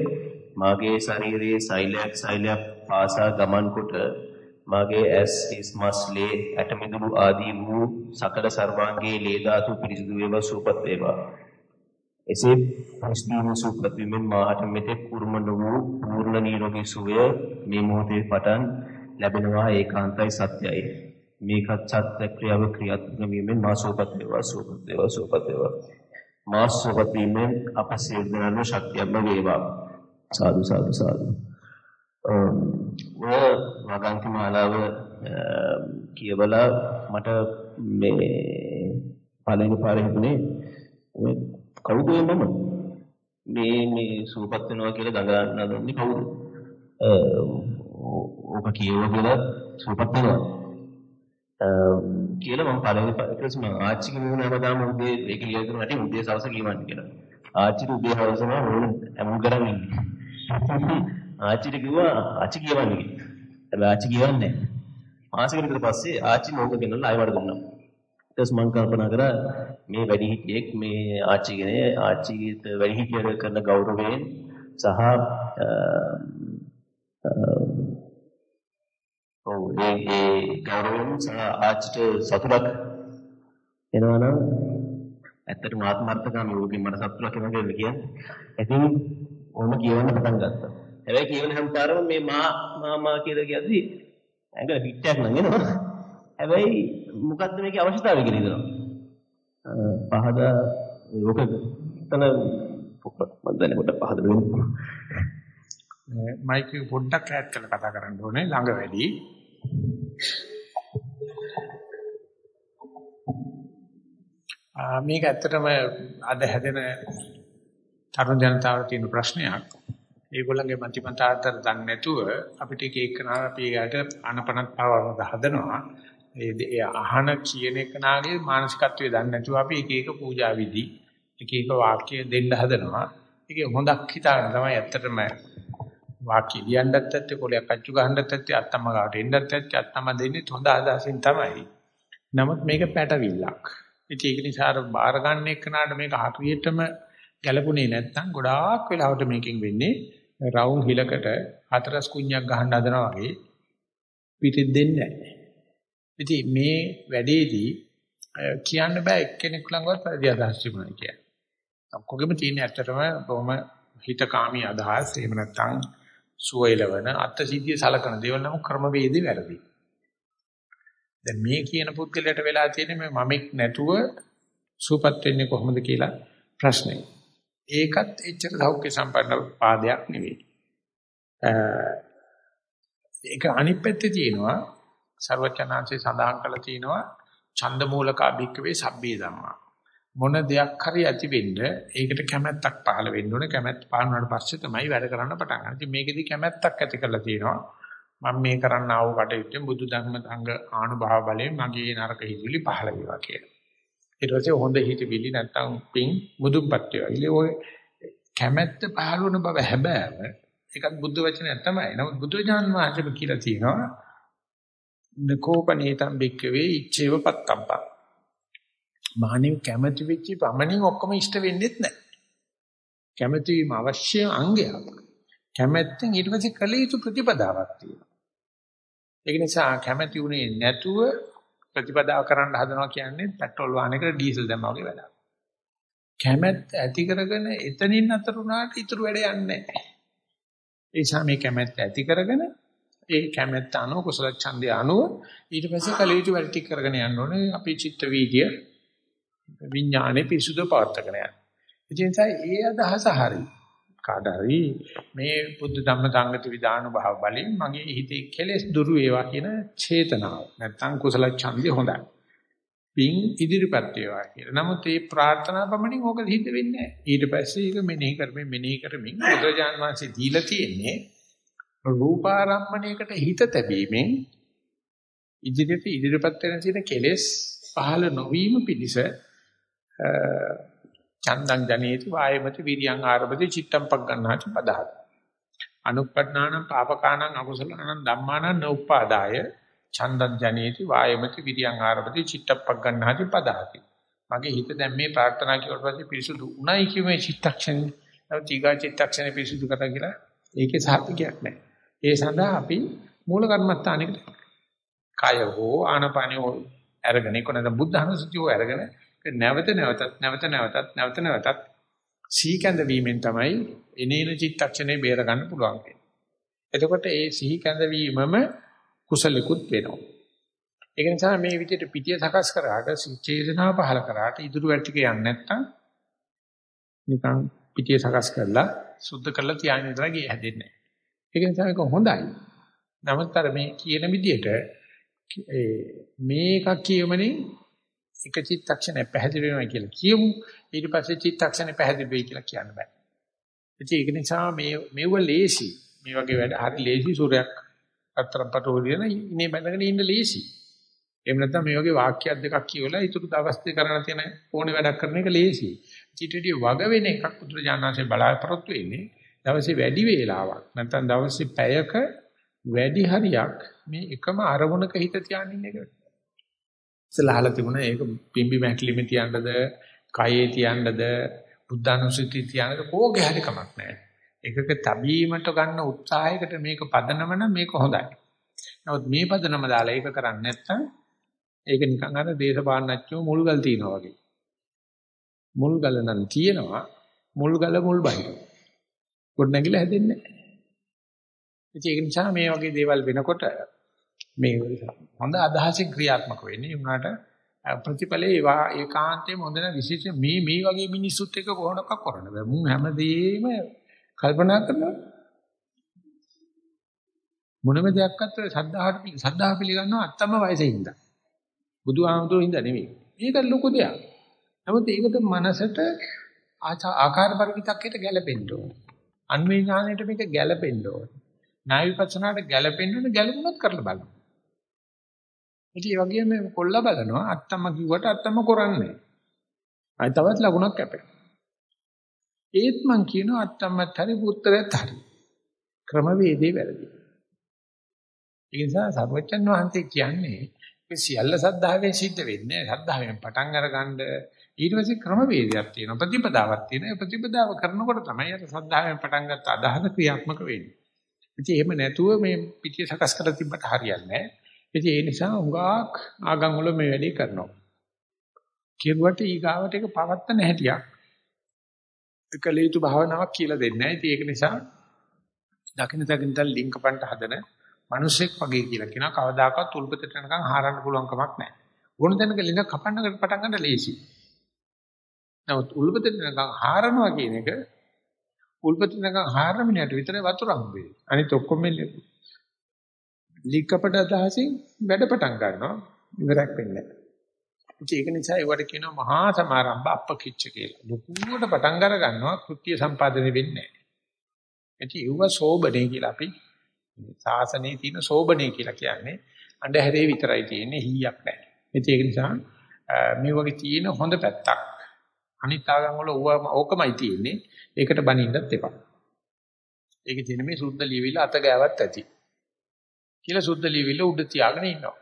මාගේ ශරීරයේ සෛලයක් සෛලයක් පාසා ගමන් කොට මාගේ ඇස් හිස් මස්ලේ ඇටමිදුළු ආදී වූ සකල සර්වාංගයේ ලේ ධාතු පිරිසිදු වේවා සූපත් වේවා. එසේ පස්දීම සූපත් වීමෙන් මාහට මෙතෙක් කුරුම නොවූ පූර්ණ නිරෝගී සුවය මේ මොහොතේ පටන් ලැබෙනවා. ඒකාන්තයි සත්‍යයි. මේකත් සත්‍ය ක්‍රියාව ක්‍රියාත්මක වීමෙන් මා සූපත් වේවා සූපත් වේවා සූපත් වේවා. මා සූපත් වීමෙන් අප සියලු දෙනාට ශක්තියක්ම වේවා. සාදු සාදු සාදු. ඔය වගන්ති මාලාව කියවලා මට මේ පළවෙනි පාරේ හිතුනේ ඔය කවුද මම? මේ මේ සූපත් වෙනවා කියලා දඟලන්න හදන්නේ කවුද? ඕක කියව කියලා සූපත් වෙනවා. කියලා මම පළවෙනි පාරේ මම ආච්චිගේ මුණ හැමදාම උදේ ඒක ලියලා දෙන හැටි උදේ සවස කියවන්න කියලා. ආච්චිට උදේ හවස නම් ඕන හැමෝම කරන් ඉන්නේ ආච්චිට කිව්වා ආච්චි කියවන්නේ කියලා. හැබැයි ආච්චි කියවන්නේ නැහැ. මාසෙකට විතර පස්සේ ආච්චි මොකද ගෙනල්ලා ආයෙ වඩ දුන්නා. ඊට පස්සේ මම කල්පනා කරා මේ වැඩිහිටියෙක් මේ ආච්චිගේ ආච්චිගේත් වැඩිහිටියට කරන ගෞරවයෙන් සහ ඔව් ඒ ඒ ගෞරවයෙන් සහ ආච්චිට සතුටක් එනවනම් ඇත්තටම ආත්මార్థකාමී වගේ මට සතුටක් එනවා කියලා කියන්නේ. ඉතින් ඕම කියවන්න පටන් ගත්තා. හැබැයි කියවන හැමපාරම මේ මා මාමා කියලා කියද්දි ඇඟ පිටයක් නම් එනවා. හැබැයි මොකද්ද මේකේ අවශ්‍යතාවය කියලා හිතනවා. පහද ඕක තන මම දැන් පොඩ්ඩක් පහද වෙන්න. මයික් එක පොඩ්ඩක් ඈත් කරලා කතා කරන්න ඕනේ ළඟ වැඩි. මේක ඇත්තටම අද හැදෙන තරුණ ජනතාවට තියෙන ප්‍රශ්නයක්. ඒගොල්ලන්ගේ මන්තිමන්තාන්තර දන්නේ නැතුව අපිට එක එකනා අපි ඒකට අනපනත් පවවද හදනවා. ඒ අහන කියන එකනාගේ මානසිකත්වය දන්නේ නැතුව අපි එක එක පූජා විදි එක එක වාක්‍ය දෙන්න හදනවා. ඒක හොඳක් හිතාගෙන තමයි ඇත්තටම වාක්‍ය ලියන්නත් ඇත්තේ කොලයක් අච්චු ගහන්නත් ඇත්තේ අත්තම්ම ගාවට එන්නත් ඇත්තේ අත්තම්ම දෙන්නේ හොඳ අදහසින් තමයි. නමුත් මේක පැටවිල්ලක්. ඉතින් ඒක නිසා අර බාර ගන්න එක්කනට මේක හරියටම ගැලපුණේ නැත්නම් ගොඩාක් වෙලාවට මේකෙන් වෙන්නේ රවුම් හිලකට හතරස් කුණ්‍යක් ගහන්න හදනවා වගේ පිටින් දෙන්නේ නැහැ. ඉතින් මේ වැඩේදී කියන්න බෑ එක්කෙනෙක් ළඟවත් වැඩි අදහස් තිබුණා කියන්නේ. ඔක්කොගෙම තියෙන ඇත්තටම බොහොම හිතකාමී අදහස් එහෙම නැත්නම් සුවයලවන අත්සිද්ධිය සලකන දේවල් නම් ක්‍රමවේදේ වැරදි. දැන් මේ කියන පුද්ගලයාට වෙලා තියෙන්නේ මේ මමෙක් නැතුව සූපත් වෙන්නේ කොහොමද කියලා ප්‍රශ්නේ. ඒකත් එච්චර සෞඛ්‍ය සම්පන්න පාදයක් නෙවෙයි. ඒක අනිත් පැත්තේ තියෙනවා ਸਰවචනාංශේ සඳහන් කරලා තියෙනවා ඡන්ද මූලක අභික්කවේ සබ්බේ ධම්මා. මොන දෙයක් හරි ඇති වෙන්න ඒකට කැමැත්තක් පහළ වෙන්න ඕනේ. කැමැත්ත පහළ වුණාට පස්සේ තමයි වැඩ කරන්න පටන් ගන්න. ඉතින් මේකෙදි කැමැත්තක් ඇති කරලා තියෙනවා. මම මේ කරන්න ආව කටයුත්තෙන් බුදු ධර්ම සංඝ ආනුභාව බලයෙන් මගේ නරක හිතිවිලි පහළ වේවා කියලා. ඊට පස්සේ හොඳ හිතවිලි නැත්තම් පිං මුදුන්පත් වේවා. ඉතින් ඔය කැමැත්ත පහළ වුණ බව හැබෑව ඒකත් බුද්ධ වචනයක් තමයි. නමුත් බුදුජාන් වහන්සේම කියලා තියෙනවා නකෝපනීතම් බික්කවේ ඉච්ඡේව පත්තම්පා. මහණෙනි කැමැති වෙච්ච පමණින් ඔක්කොම ඉෂ්ට වෙන්නේත් නැහැ. කැමැති වීම අවශ්‍ය අංගයක්. කැමැත්තෙන් ඊට පස්සේ කළ යුතු ප්‍රතිපදාවක් තියෙනවා. ඒක නිසා කැමැති උනේ නැතුව ප්‍රතිපදාව කරන්න හදනවා කියන්නේ පෙට්‍රල් වාහනයකට ඩීසල් දැම්මා වගේ වැඩක්. කැමැත්ත ඇති කරගෙන එතනින් අතර උනාට ඊටු වැඩ යන්නේ නැහැ. ඒ නිසා මේ කැමැත්ත ඇති කරගෙන ඒ කැමැත්ත අනුව කුසල ඡන්දය අනුව ඊට පස්සේ කලියුතු වැඩ ටික කරගෙන යන්න ඕනේ අපේ චිත්ත වීදිය විඥානේ පිසුදු පවත්කගෙන යන්න. ඒ නිසා ඒ අදහස හරි. කාට හරි මේ බුද්ධ ධම්ම සංගති විදාන භාව බලෙන් මගේ හිතේ කෙලෙස් දුරු වේවා කියන චේතනාව. නැත්තම් කුසල ඡන්දය හොඳයි. පින් ඉදිරිපත් වේවා කියලා. නමුත් මේ ප්‍රාර්ථනා පමණින් ඕක සිද්ධ වෙන්නේ නැහැ. ඊට පස්සේ ඒක මෙනෙහි කරමින් මෙනෙහි කරමින් බුදුරජාණන් වහන්සේ දීලා තියෙන්නේ රූපාරම්මණයකට හිත තැබීමෙන් ඉදිරියට ඉදිරිපත් වෙන තියෙන කෙලෙස් පහළ නොවීම පිණිස චන්දං ජනේති වායමති විරියං ආරභති චිත්තම් පක් ගන්නාච පදහත. අනුප්පන්නානම් පාපකානම් අකුසලානම් ධම්මානම් නෝපාදාය චන්දං ජනේති වායමති විරියං ආරභති චිත්තම් පක් ගන්නාච පදහති. මගේ හිත දැන් මේ ප්‍රාර්ථනා කරුවට පස්සේ පිරිසුදු උණයි කියුමේ චිත්තක්ෂණේ. නැවත ඊගා චිත්තක්ෂණේ පිරිසුදු කරා කියලා ඒකේ සාර්ථකයක් නැහැ. ඒ සඳහා අපි මූල කර්මස්ථානෙකට කාය හෝ ආනපානිය අරගෙන ඒක නැත්නම් බුද්ධ අනුසතිය අරගෙන නැවත නැවතත් නැවත නැවතත් නැවත නැවතත් සීකඳ වීමෙන් තමයි එනේන චිත්තක්ෂණේ බේර ගන්න පුළුවන් එතකොට ඒ සීකඳ වීමම කුසලිකුත් වෙනවා. ඒක නිසා මේ විදිහට පිටිය සකස් කරාට චේතනාව පහල කරාට ඉදිරි වැඩ ටික යන්නේ නැත්තම් නිකන් පිටිය සකස් කරලා සුද්ධ කරලා තියාගෙන ඉඳලා ගිය හැදෙන්නේ නැහැ. ඒක නිසා ඒක හොඳයි. නමුත් අර මේ කියන විදිහට මේක කියමනේ එක චිත්තක්ෂණය පැහැදිලි වෙනවා කියලා කියමු. ඊට පස්සේ චිත්තක්ෂණය පැහැදිලි වෙයි කියලා කියන්න බෑ. ඒක නිසා මේ මේව ලේසි. මේ වගේ වැඩ හරි ලේසි සූරයක් අතරම් පටෝලියන ඉන්නේ බඳගෙන ඉන්න ලේසි. එහෙම නැත්නම් මේ වගේ වාක්‍යයක් දෙකක් කියවලා ඊටු දවස් දෙක කරන්න තියෙන ඕනේ වැඩක් කරන එක ලේසි. චිටිටිය වග වෙන එකක් පුදුරජානනාංශේ බලාපොරොත්තු වෙන්නේ. දවසේ වැඩි වේලාවක් නැත්නම් දවසේ පැයක වැඩි හරියක් මේ එකම අරමුණක හිත තියාගෙන ඉන්න එක. ඉස්සලාහලා තිබුණා ඒක පිම්බි මැටලිමි තියන්නද, කයේ තියන්නද, බුද්ධානුස්සති තියන්නද කෝගේ හරි කමක් නැහැ. එකක තබීමට ගන්න උත්සාහයකට මේක පදනම නම් මේක හොඳයි. නමුත් මේ පදනම දාලා ඒක කරන්නේ නැත්නම් ඒක නිකන් අර දේශපාලනච්චෝ මුල්ගල් තියනවා වගේ. මුල්ගල නම් තියෙනවා මුල්ගල මුල් බයි. ගොඩනැගිලා හැදෙන්නේ නැහැ. ඒක නිසා මේ වගේ දේවල් වෙනකොට මේ හොඳ අදහසින් ක්‍රියාත්මක වෙන්නේ. උනාට ප්‍රතිඵලේ ඒවා ඒකාන්තයෙන් හොඳ නැ විශේෂ මේ මේ වගේ මිනිස්සුත් එක්ක කොහොමද කරන්න? බෑ මුන් හැමදේම කල්පනා කරනවා. මොනම දෙයක්වත් සද්ධාහට සද්ධා පිළිගන්නවා අත්තම වයසේ ඉඳලා බුදුහාමුදුරු හින්දා නෙමෙයි. මේක ලොකු දෙයක්. නමුත් ඒකට මනසට ආකාර පරිවිතක්කයට ගැලපෙන්න ඕන. අන්වේ ඥාණයට මේක ගැලපෙන්න ඕන. ණය විපස්සනාට ගැලපෙන්න ඕන ගැලපුණොත් කරලා බලන්න. ඉතින් ඒ වගේම කොල්ල බලනවා අත්තම්ම කිව්වට අත්තම්ම කරන්නේ නැහැ. තවත් ලකුණක් කැපෙනවා. ඒත් මං කියනවා අත්තම්මත් හරි පුත්‍රයත් හරි. ක්‍රමවේදේ වැරදි. ඒ නිසා සර්වචන් වහන්සේ කියන්නේ මේ සියල්ල සද්ධාවෙන් සිද්ධ වෙන්නේ සද්ධාවෙන් පටන් අරගන්න ඊට පස්සේ ක්‍රමවේදයක් තියෙනවා ප්‍රතිපදාවක් තියෙනවා ප්‍රතිපදාව කරනකොට තමයි අර සද්ධාවෙන් පටන් ගත්ත අදහස ක්‍රියාත්මක වෙන්නේ. ඉතින් එහෙම නැතුව මේ පිටිය සකස් කරලා තිබ්බට හරියන්නේ නැහැ. ඉතින් ඒ නිසා උගාක් ආගම් වල මේ වැඩේ කරනවා. කිරුවට ඊගාවට එක පවත්තන හැටියක් එකල යුතු භාවනාවක් කියලා දෙන්නේ නැහැ. ඉතින් ඒක නිසා දකින දකින තල් ලින්ක් පන්ට හදන මිනිසෙක් වගේ කියලා කියනවා. කවදාකවත් උල්පතට යනකම් හාරන්න පුළුවන් කමක් නැහැ. ඕන තැනක ලින්ක් කපන්න පටන් ගන්න ලේසි. නමුත් උල්පතට යනකම් හාරනවා කියන එක උල්පතට යනකම් හාරන මිනිහට විතරයි වතුර හම්බෙන්නේ. අනිත ඔක්කොම ලික්කපට අදහසින් වැඩ පටන් ගන්නවා ඉවරක් වෙන්නේ නැහැ. ඒක නිසා ඒවට කියනවා මහා සමාරම්භ අපකිච්ච කියලා. ලොකුවට පටන් අර ගන්නවා කෘත්‍ය සම්පාදනය වෙන්නේ නැහැ. ඉතින් ඒව සෝබනේ කියලා අපි සාසනයේ තියෙන සෝබනේ කියලා කියන්නේ අන්ධහැරේ විතරයි තියෙන්නේ හීයක් නැහැ. ඒක නිසා මේ වගේ තියෙන හොඳ පැත්තක් අනිත් ආගම් වල ඕකමයි තියෙන්නේ. ඒකට බනින්නත් එපා. ඒකේ තියෙන මේ සුද්ධ ලියවිල අත ගෑවත් ඇති. කියලා සුද්ධ ලිවිල්ල උඩ තියාගෙන ඉන්නවා.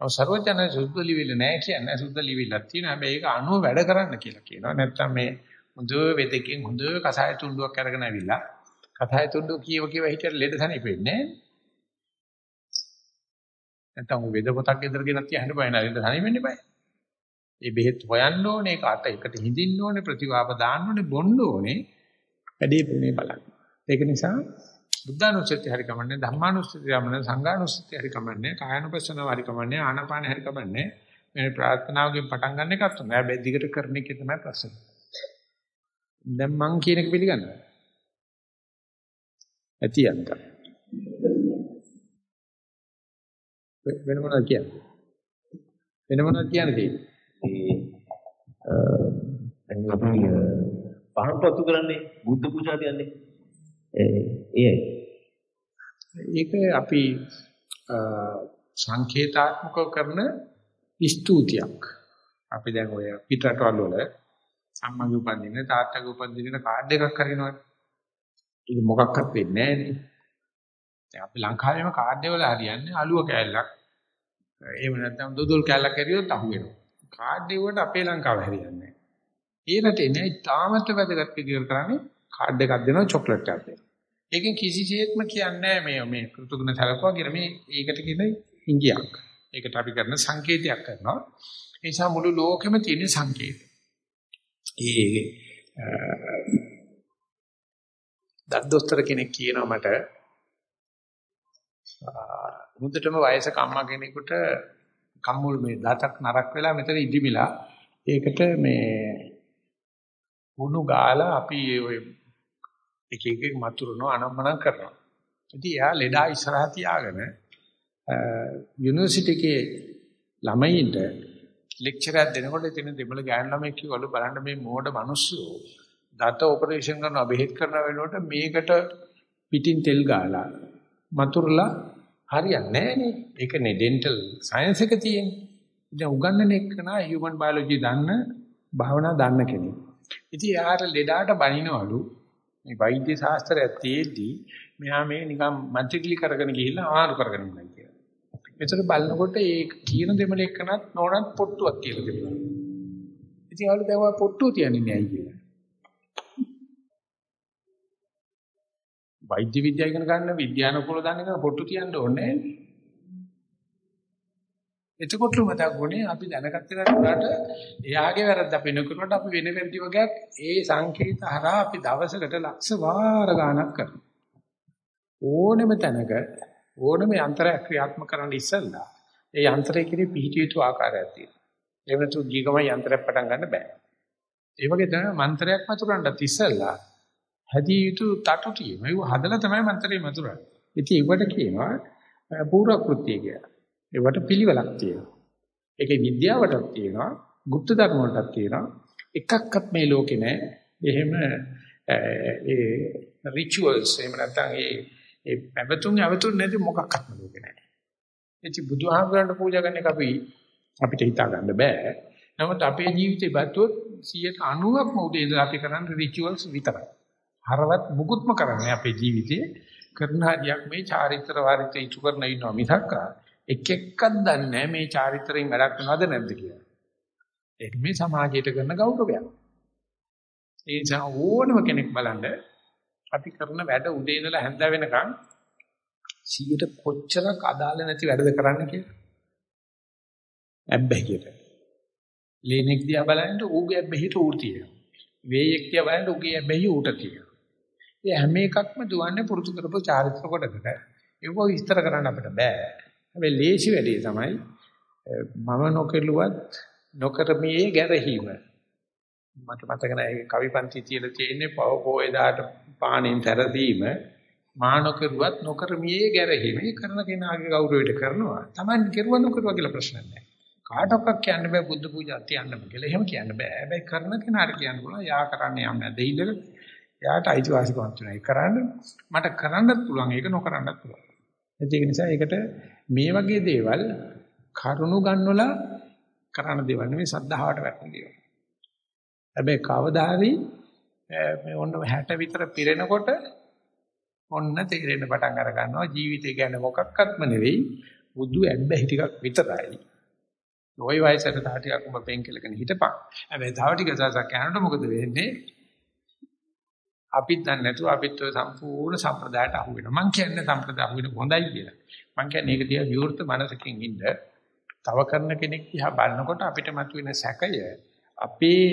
ඔව් සර්වඥයන් සුද්ධ ලිවිල්ල නැහැ කියන්නේ සුද්ධ ලිවිල්ලක් තියෙනවා. හැබැයි ඒක අනුව වැඩ කරන්න කියලා කියනවා. නැත්තම් මේ හොඳ වෙදකින් හොඳ කසාය තුණ්ඩුවක් අරගෙන ඇවිල්ලා කසාය තුණ්ඩුව කියව කියව හිටියට ලෙඩ සනීපෙන්නේ නැත්තම් වෙද පොතක් ගෙදර ගෙනත් තියන්න බෑ නේද ලෙඩ සනීපෙන්නේ බෑ. ඒ බෙහෙත් හොයන්න ඕනේ ඒක අත එකට හිඳින්න ඕනේ ප්‍රතිවාප දාන්න ඕනේ බොන්න ඕනේ වැඩේ පුනේ බලන්න. ඒක නිසා බුද්ධානුස්සතිය හරි කමන්නේ ධම්මානුස්සතිය කමන්නේ සංඝානුස්සතිය හරි කමන්නේ කායනුපස්සනාව හරි කමන්නේ ආනාපාන හරි කමන්නේ මේ ප්‍රාර්ථනාවකින් පටන් ගන්න එකක් තමයි. හැබැයි දිගට කරන එකේ තමයි ප්‍රශ්නේ. දැන් මං කියන එක පිළිගන්නවා. ඇති යන්න. වෙන මොනවද කියන්නේ? වෙන මොනවද කියන්නේ? ඒ දැන් අපි පහන් පත්තු කරන්නේ බුද්ධ පූජා කියන්නේ. ඒ ඒයි. ඒක අපි සංකේතාත්මකව කරන ස්තුතියක්. අපි දැන් ඔය පිටරටවල වල අම්මගේ උපන්දින තාත්තගේ උපන්දින කාඩ් එකක් කරගෙනවනේ. ඒක මොකක්වත් වෙන්නේ නැහැ නේ. දැන් අපි ලංකාවේම කාඩ් වල හරියන්නේ අලුව කෑල්ලක්. එහෙම නැත්නම් දොදොල් කෑල්ලක් හරියොත් අහු වෙනවා. කාඩ් එකකට අපේ ලංකාව හරියන්නේ නැහැ. ඒ රටේ නෑ තාමත් වැදගත් විදියට කරන්නේ කාඩ් එකක් දෙනවා චොක්ලට් එකක් දෙනවා. ඒකෙන් කිසිසේත්ම කියන්නේ මේ මේ කෘතගුණ සලකුවා කියන මේ ඒකට කියන ඉංගියක්. ඒකට අපි කරන සංකේතයක් කරනවා. ඒ නිසා මුළු ලෝකෙම තියෙන සංකේත. ඒ දද්දොස්තර කෙනෙක් කියනවා මට මුදටම වයසක අම්මා කෙනෙකුට කම්මුල් මේ දතක් නරක් වෙලා මෙතන ඉදිමිලා ඒකට මේ උණු ගාලා අපි ඔය එක එක මතුරුනෝ අනම්මනම් කරනවා. ඉතින් එයා ලෙඩා ඉස්සරහා තියාගෙන යුනිවර්සිටි එකේ ළමයින්ට ලෙක්චර් එකක් දෙනකොට එතන දෙමළ ගෑනු ළමයි කිව්වලු බලන්න මේ මෝඩ මිනිස්සු දත ඔපරේෂන් කරනවා බෙහෙත් කරන වෙලාවට මේකට පිටින් තෙල් ගාලා මතුරුලා හරියන්නේ නැහනේ. ඒකනේ ඩෙන්ටල් සයන්ස් එක තියෙන්නේ. දැන් උගන්නන එක නා හියුමන් බයොලොජි දන්න භාවනා දන්න කෙනෙක්. ඉතින් යාර ලෙඩාට බනිනවලු මේ වෛද්‍ය ශාස්ත්‍රය තියෙද්දි මෙහා මේ නිකන් මන්ත්‍රිකලි කරගෙන ගිහිල්ලා ආහාර කරගෙන ඉන්නවා කියලා. එතකොට බලනකොට ඒ කියන දෙමළ එක්කනත් නෝනත් පොට්ටුවක් කියලා තිබුණා. ඉතින් ආවල දැන් පොට්ටුව තියන්නේ නෑයි කියලා. වෛද්‍ය විද්‍යාව ඉගෙන ගන්න විද්‍යානුකූල දන්නේ පොට්ටු තියන්න ඕනේ නෑනේ. එතකොට මතක් වුණේ අපි දැනගත්තේ නැතුණාට එයාගේ වැරද්ද අපි නොකරනකොට අපි වෙන වැරදි වගේක් ඒ සංකේත හරහා අපි දවසකට ලක්ෂ වාර ගණක් කරනවා. ඕනෙම තැනක ඕනෙම යන්ත්‍රයක් ක්‍රියාත්මක කරන්න ඉස්සෙල්ලා ඒ යන්ත්‍රය කිරි පිහිටිය යුතු ආකාරයක් තියෙනවා. එහෙම නැතු ගීගම යන්ත්‍රයක් පටන් ගන්න බෑ. ඒ වගේ තමයි මන්ත්‍රයක් මතුරන්නත් ඉස්සෙල්ලා හැදිය යුතු තටු තියෙනවා. ඒක හදලා තමයි මන්ත්‍රය මතුරන්නේ. ඉතින් ඒකට කියනවා පූර්ව කෘත්‍ය කියලා. ඒවට පිළිවෙලක් තියෙනවා. ඒකේ විද්‍යාවටත් තියෙනවා, গুপ্ত ධර්ම වලටත් තියෙනවා. එකක්වත් මේ ලෝකේ නැහැ. එහෙම ඒ රිචුවල්ස් එහෙම නැත්නම් ඒ ඒ පැවතුම් අවතුම් නැති මොකක්වත්ම ලෝකේ නැහැ. එචි බුදුහාමුදුරන්ට පූජා කරන එක අපි අපිට හිතා ගන්න බෑ. නමුත් අපේ ජීවිතේ බැලුවොත් 90%ක්ම උදේ ඉඳලා අපි කරන්නේ රිචුවල්ස් විතරයි. හරවත් මුකුත්ම කරන්නේ අපේ ජීවිතේ කරන හරියක් මේ චාරිත්‍ර වාරිත්‍ර ඉතු කරන ඉන්නවා මිසක් එක් එක්කක් දන්නේ මේ චාරිත්‍රයෙන් වැඩක් වෙනවද නැද්ද කියලා. ඒක මේ සමාජයට කරන ගෞරවයක්. ඒ නිසා ඕනම කෙනෙක් බලන්න අපි කරන වැඩ උදේ ඉඳලා හැන්ද වෙනකන් 100ට කොච්චරක් අදාළ නැති වැඩද කරන්න කියලා. ඇබ්බැහියට. ලේනෙක් දිහා බලනකොට ඌගේ ඇබ්බැහියට ඌට තියෙනවා. වේයෙක් දිහා බලනකොට ඌගේ ඇබ්බැහිය ඌට තියෙනවා. ඒ හැම එකක්ම දුවන්නේ පුරුදු කරපු චාරිත්‍ර කොටකට. ඒක විස්තර කරන්න අපිට බෑ. හැබැයි ලේසි වැඩේ තමයි මම නොකෙළුවත් නොකරමියේ ගැරහීම. මට මතක නැහැ කවිපන්ති තියලා තියෙන්නේ පව පොයදාට පාණෙන් තරදීම මා නොකරුවත් නොකරමියේ ගැරහීම. ඒ කරන කෙනාගේ ගෞරවයට කරනවා. Taman කෙරුවා නොකරුවා කියලා ප්‍රශ්න නැහැ. කාටවත් කියන්න බෑ බුද්ධ පූජා තියන්න බෑ කියලා. එහෙම කියන්න බෑ. හැබැයි කරන කෙනාට කියන්න පුළුවන් යා කරන්නේ යම් නැද ඉඳලා යාට අයිතිවාසිකම් තියෙනවා. ඒ කරන්න මට කරන්නත් පුළුවන්. ඒක නොකරන්නත් පුළුවන්. ඒක නිසා ඒකට මේ වගේ දේවල් කරුණු ගන්නවලා කරන දේවල් නෙවෙයි සද්ධාවට වැටෙන දේවල්. හැබැයි කවදා හරි මේ ඔන්න 60 විතර පිරෙනකොට ඔන්න තේරෙන්න පටන් අර ගන්නවා ජීවිතය කියන්නේ මොකක්වත්ම නෙවෙයි බුදු ඇබ්බැහි ටිකක් විතරයි. ওই වයසට තා ටිකක් ඔබ පෙන්කලගෙන හිටපන්. හැබැයි තව ටික දවසක් යනකොට මොකද වෙන්නේ? අපිත් දන්නේ නැතුව අපිත් ඔය සම්පූර්ණ සම්ප්‍රදායට අහු වෙනවා. මං කියන්නේ සම්ප්‍රදාය අහු වෙන හොඳයි කියලා. මං කියන්නේ ඒක දිහා විවෘත මනසකින් ඉන්න තව කරන කෙනෙක් දිහා බලනකොට අපිට මතුවෙන සැකය අපේ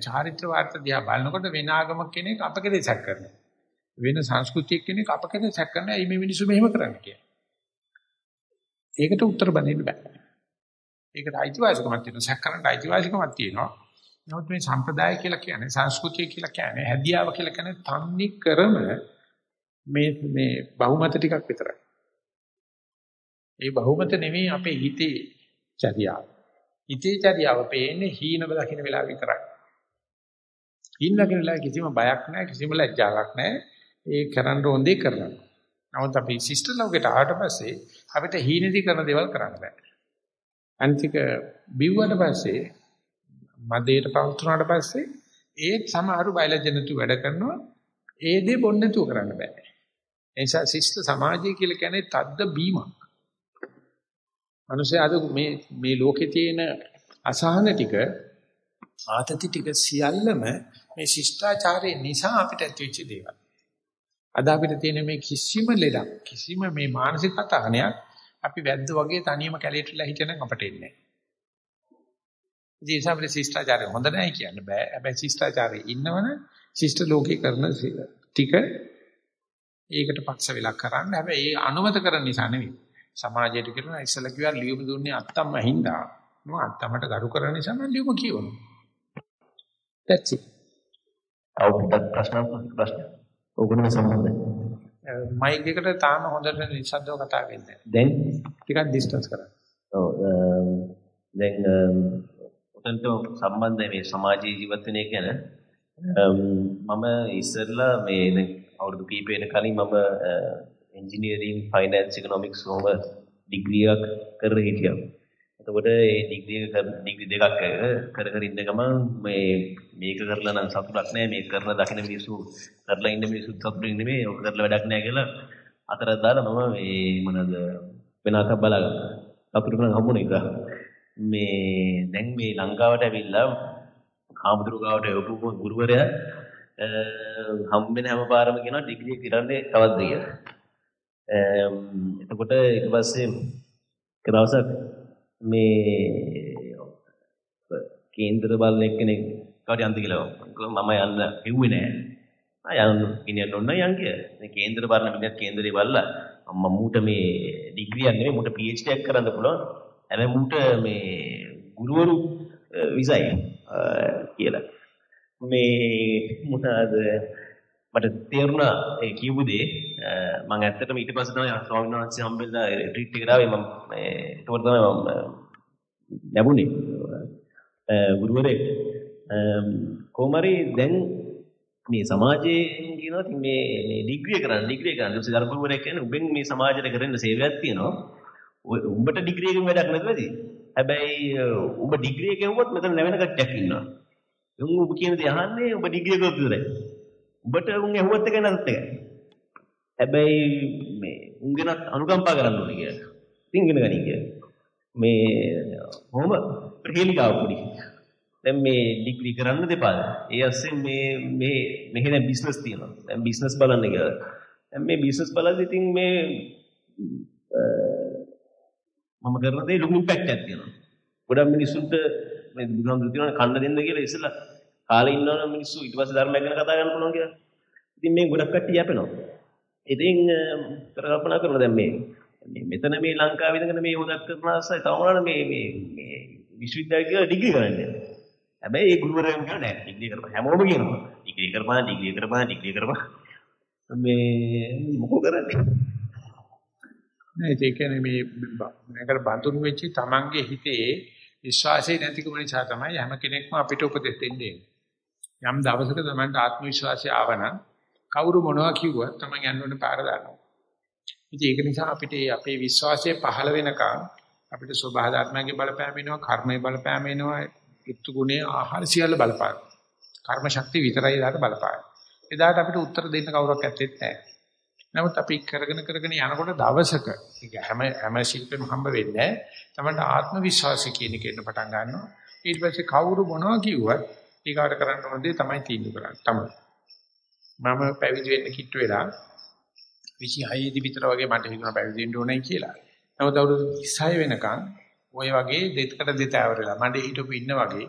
චාරිත්‍ර වාර්ත දිහා බලනකොට වෙන ආගමක් කෙනෙක් අපගේ දෙසක් කරනවා. වෙන සංස්කෘතියක් කෙනෙක් අප කෙනෙක් සැක කරන ඇයි මේ මිනිස්සු මෙහෙම කරන්නේ කියලා. ඒකට උත්තර බඳින්න බෑ. ඒකට අයිතිවාසිකමක් තියෙනවා සැක කරන්න අයිතිවාසිකමක් තියෙනවා. නමුත් මේ සම්ප්‍රදාය කියලා කියන්නේ සංස්කෘතිය කියලා කියන්නේ හැදියාව කියලා කියන්නේ තන්නේ කරම මේ මේ බහුමත ටිකක් විතරයි. ඒ බහුමත නෙමෙයි අපේ හිතේ චර්යාව. හිතේ චර්යාව පේන්නේ හීන දකින්න වෙලාව විතරයි. හීන දකින්න වෙලාව කිසිම බයක් නැහැ කිසිම ලැජ්ජාවක් නැහැ. ඒ කරන්න ඕනේ කරනවා. නමුත් අපි සිස්ටර් ලෝකෙට ආවට පස්සේ අපිට හීනදී කරන දේවල් කරන්න බෑ. අනිතික බිව්වට පස්සේ මදේට පවතුනාට පස්සේ ඒත් සමහරු බයලජනතු වැඩ කරනවා ඒ දේ බොන්න නැතුව කරන්න බෑ. ඒ නිසා ශිෂ්ට සමාජය කියලා කියන්නේ තද්ද බීමක්. මිනිස්සු අද මේ මේ ලෝකේ තියෙන අසහන ටික ආතති ටික සියල්ලම මේ ශිෂ්ටාචාරය නිසා අපිට ඇතිවෙච්ච දේවල්. අද අපිට තියෙන මේ කිසිම ලෙඩක් කිසිම මේ මානසික අතහනයක් අපි වැද්ද වගේ තනියම කැලේටලා හිටියනම් අපට එන්නේ නැහැ. ඉතින් අපිට ශිෂ්ටාචාරය හොඳ නැහැ කියන්න බෑ. හැබැයි ශිෂ්ටාචාරයේ ඉන්නවනේ ශිෂ්ට ලෝකේ කරන ටික ඒකට පක්ෂ වෙලා කරන්න. හැබැයි ඒ අනුමත කරන නිසා නෙවෙයි. සමාජයට කියන ඉස්සලා කිව්වා ලියුම දුන්නේ අත්තම්ම හින්දා. මම අත්තමට ගරු කරන නිසා මම ලියුම කියවනවා. That's it. අවුරුද්දක් ප්‍රශ්න ප්‍රශ්න. ඕගොල්ලෝ සම්බන්ධයි. මයික් එකට තාම හොඳට නිස්සද්දව කතා වෙන්නේ දැන් ටිකක් ඩිස්ටන්ස් කරන්න. ඔව් දැන් උතන්ට සම්බන්ධයි මේ සමාජීය ජීවත් වෙන එක ගැන මම ඉස්සෙල්ලා මේ දැන් අවුරුදු කීපයකට කලින් මම එන්ජිනියරින් ෆයිනෑන්ස් ඉකොනොමික්ස් වල ඩිග්‍රී එකක් කරගෙන හිටියා. එතකොට ඒ ඩිග්‍රී එක ඩිග්‍රී දෙකක් කර කර ඉන්න ගමන් මේ මේක කරලා නම් සතුටක් නැහැ මේක කරන දකින්න මිනිස්සු කරලා ඉන්න මිනිස්සු සතුටින් නෙමෙයි ඔක කරලා වැඩක් නැහැ කියලා අතර දාලා මම මේ මොනද වෙනකක් බලාගත්තා. සතුටක් නම් හම්බුනේ එක. මේ දැන් මේ ලංකාවට ඇවිල්ලා කාමතුරු ගාවට යොපු ගුරුවරයා හම්බෙන හැම පාරම කියනවා ඩිග්‍රී එක කරන්නේ තවත්ද කියලා. එතකොට ඊට පස්සේ එක දවසක් මේ කේන්දර බලන එක්කෙනෙක් කාට යන්ද කියලා මම යන්න කිව්වේ නෑ. ආ යන්න ගෙනියන්න ඕන යන් කිය. මේ කේන්දර බලන මිනිහත් කේන්දරේ බලලා මම මූට මේ ඩිග්‍රියක් නෙමෙයි මූට PhD එකක් කරන්න පුළුවන්. හැබැයි මූට මේ ගුරුවරු විසයි කියලා. මේ මොනවාද? මට තේරුණා ඒ කියපු දේ. මම ඇත්තටම ඊට පස්සේ තමයි ස්වාමීන් වහන්සේ හම්බෙලා රිට්‍රීට් එකට ආවේ. මම මේ ඒකට තමයි මම ලැබුණේ. ගුරුවරයෙක්. කොහමරි දැන් මේ සමාජයේ කියනවා ඉතින් මේ මේ ඩිග්‍රී කරන්න ඩිග්‍රී කරන්න. ඊට පස්සේ ගුරුවරයෙක් කියන්නේ උඹෙන් මේ සමාජයට කරන්න සේවයක් තියෙනවා. උඹට ඩිග්‍රී එකෙන් වැඩක් නැද්ද හැබැයි උඹ ඩිග්‍රී එක ගෙවුවොත් මෙතන නැවෙන කට්ටියක් ඉන්නවා උන් ඔබ කියන දේ අහන්නේ ඔබ ඩිග්‍රී එකක් විතරයි උඹට උන් ඇහුවත් එක නැත් එක. හැබැයි මේ උන්ගෙනත් අනුකම්පා කරන්න ඕනේ කියලා. ඉතින් ඉගෙන ගනි කියලා. මේ කොහොම ප්‍රහේලිකාව පොඩි. දැන් මේ ඩිග්‍රී කරන්න දෙපාද. ඒ අස්සෙන් මේ මේ මෙහෙ දැන් බිස්නස් තියෙනවා. දැන් බිස්නස් බලන්න කියලා. දැන් මේ බිස්නස් බලද්දි ඉතින් මේ මම කරන දේ ලොකු ඉම්පැක්ට් එකක් තියෙනවා. ගොඩක් මිනිස්සුන්ට මේ බුදුහාමුදුරු කියනවා කන්න දෙන්න කියලා ඉස්සෙල්ලා කාලේ ඉන්නවනම් මිනිස්සු ඊට පස්සේ ධර්මයක් ගැන කතා කරන්න පුළුවන් කියලා. ඉතින් මේ ගොඩක් කට්ටිය යැපෙනවා. ඉතින් කල්පනා කරනවා දැන් මේ මේ මෙතන මේ ලංකාවේ ඉඳගෙන මේ උදක් කරන ආසයි තවමන මේ මේ මේ විශ්වවිද්‍යාලය කියලා ඩිග්‍රී කරන්නේ. හැබැයි ඒ ගුරුවරයන් කියනවා නෑ ඩිග්‍රී කරපන් හැමෝම කියනවා. ඩිග්‍රී කරපන් ඩිග්‍රී කරපන් ඩිග්‍රී කරපන්. මේ මොකෝ කරන්නේ? නෑ ඒ කියන්නේ මේ මේකට බඳුන් වෙච්ච තමන්ගේ හිතේ විශ්වාසය නැතිකම නිසා තමයි හැම කෙනෙක්ම අපිට උපදෙස් දෙන්නේ. යම් දවසක තමන්ට ආත්ම විශ්වාසය ආවනම් කවුරු මොනවා කිව්වත් තමන් යන්න ඕනේ පාර දානවා. ඉතින් ඒක නිසා අපිට අපේ විශ්වාසය පහළ වෙනකන් අපිට සබහා ධර්මයේ බලපෑම වෙනවා, කර්මයේ බලපෑම වෙනවා, ඍතු ගුණයේ ආහාර සියල්ල බලපාන. කර්ම ශක්තිය විතරයි එදාට බලපාන. එදාට අපිට උත්තර දෙන්න කවුරක් ඇත්තෙත් නැහැ. නමුත් අපි කරගෙන කරගෙන යනකොට දවසක ඒක හැම හැම ශිල්පෙම හම්බ වෙන්නේ තමයි ආත්ම විශ්වාසය කියන එක එන්න පටන් ගන්නවා. ඊට පස්සේ කවුරු මොනවා කිව්වත් ඊගාට කරන්න ඕන දේ තමයි තීන්දුව කරන්නේ. තමයි. මම පැවිදි වෙන්න කිට්ටු වෙලා 26 දී විතර වගේ මට හිතුණා පැවිදි වෙන්න ඕනයි කියලා. නමුත් අවුරුදු 26 වෙනකන් ওই වගේ දෙතකට දෙතෑවරලා මඩ හිටපු ඉන්න වගේ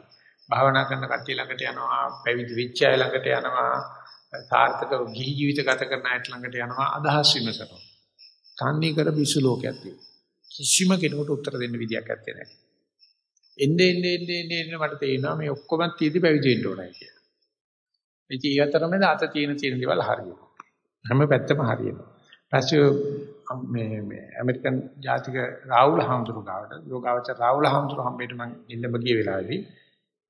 භාවනා කරන කට්ටිය ළඟට යනවා පැවිදි වෙච්ච අය ළඟට යනවා සාර්ථක ගිහි ජීවිත ගත කරන අයට ළඟට යනවා අදහස් විමසනවා. තන්නේ කර විසු ලෝකයක් තියෙනවා. කිසිම කෙනෙකුට උත්තර දෙන්න විදියක් නැත්තේ නෑ. එන්නේ එන්නේ එන්නේ එන්නේ මට තේරෙනවා මේ ඔක්කොම තීදි පැවිදි වෙන්න ඕනයි කියලා. ඉතින් ඒ අතරමැද අත තියෙන තියෙන දේවල් හරියනවා. හැම පැත්තම හරියනවා. පස්සේ මේ මේ ඇමරිකන් ජාතික රාහුල හාමුදුරුවෝ ගාවට යෝගාවචර රාහුල හාමුදුරුවෝ හම්බෙන්න මම ඉල්ලම ගිය වෙලාවේදී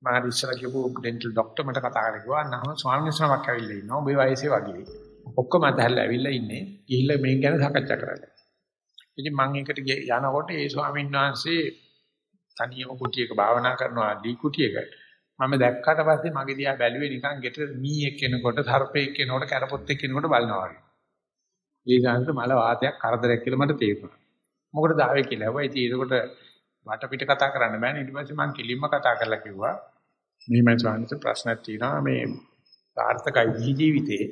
මම ඉස්සර කියපු ඩෙන්ටල් ડોක්ටර් මට කතා කරලා කිව්වා අන්නහම ස්වාමීන් වහන්සේවක් ඇවිල්ලා ඉන්නවා. ඔබේ වයසේ වගේ. ඔක්කොම අතහැරලා ඇවිල්ලා ඉන්නේ. ගිහිල්ලා මේ ගැන සාකච්ඡා කරන්න. ඉතින් මම ඒකට යනකොට ඒ ස්වාමීන් වහන්සේ තනියම කුටියක භාවනා කරනවා දී කුටියක. මම දැක්කට පස්සේ මගේ දිහා බැලුවේ නිකන් ගෙට මීයක් කෙනකොට, සර්පෙක් කෙනකොට, කැරපොත්තෙක් කෙනකොට බලනවා වගේ. ඒ ගානට මල වාතයක් කරදරයක් කියලා මට තේරුණා. මොකටද ආවේ කියලා. හැබැයි ඉතින් ඒකට වටපිට කතා කරන්න බෑනේ. ඊට පස්සේ මම කිලින්ම කතා කරලා කිව්වා මේ මම ස්වාමීන් ප්‍රශ්නක් තියෙනවා මේ සාර්ථකයි ජීවිතේ.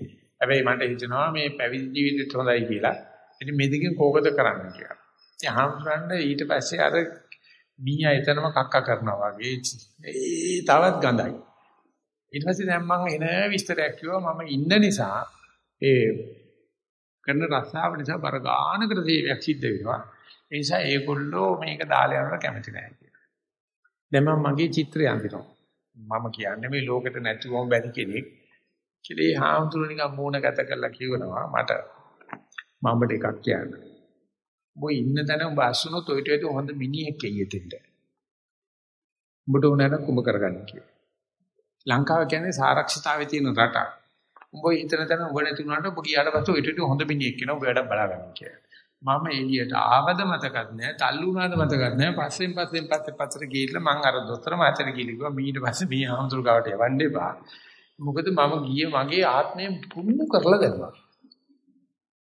හැබැයි මට හිතෙනවා මේ පැවිදි ජීවිතෙත් හොඳයි කියලා. ඉතින් මේ දෙකෙන් කෝකද කරන්න කියලා. ඉතින් හාමුදුරන්ට ඊට පස්සේ අර මීයා එතනම කක්ක කරනවා වගේ ඒ තවත් ගඳයි. ඊට පස්සේ දැන් මම එන විස්තරයක් කිව්වා මම ඉන්න නිසා ඒ කරන රස්සාව නිසා බර ගානකට සේවයක් සිද්ධ වෙනවා. ඒ නිසා ඒගොල්ලෝ මේක දාලා යනවට කැමති නැහැ කියලා. දැන් මම මගේ චිත්‍රය අඳිනවා. මම කියන්නේ මේ ලෝකෙට නැතිවම බැරි කෙනෙක්. කියලා ඒ හාමුදුරුවෝ නිකන් මූණ ගත කරලා කියනවා මට මම එකක් කියන්න. ඔබ ඉන්න තැන ඔබ අසුනොත් ඔයිට වැඩි හොඳ මිනිහෙක් එయ్యෙතෙන්ට. උඹට උනන කුඹ කරගන්න කියලා. ලංකාව කියන්නේ සාරක්ෂිතාවේ තියෙන රටක්. උඹ හිතන තැන උඹ නැති වුණාට ඔබ ගියාට පස්සේ ඔයිට වැඩි හොඳ මිනිහෙක් කෙනා ඔබ වැඩ බලාගන්න කියලා. මම එළියට ආවද මතකත් නැහැ, තල්ලු වුණාද මතකත් නැහැ. පස්සෙන් පස්සෙන් පස්සේ පස්සට ගිහිල්ලා මං අර දොස්තර මහත්තයා ගිහිල්ලා ඊට පස්සේ මේ ආමතුරු ගාවට යවන්න එපා. මොකද මම ගියේ මගේ ආත්මය පුණු කරලා දැම්මා.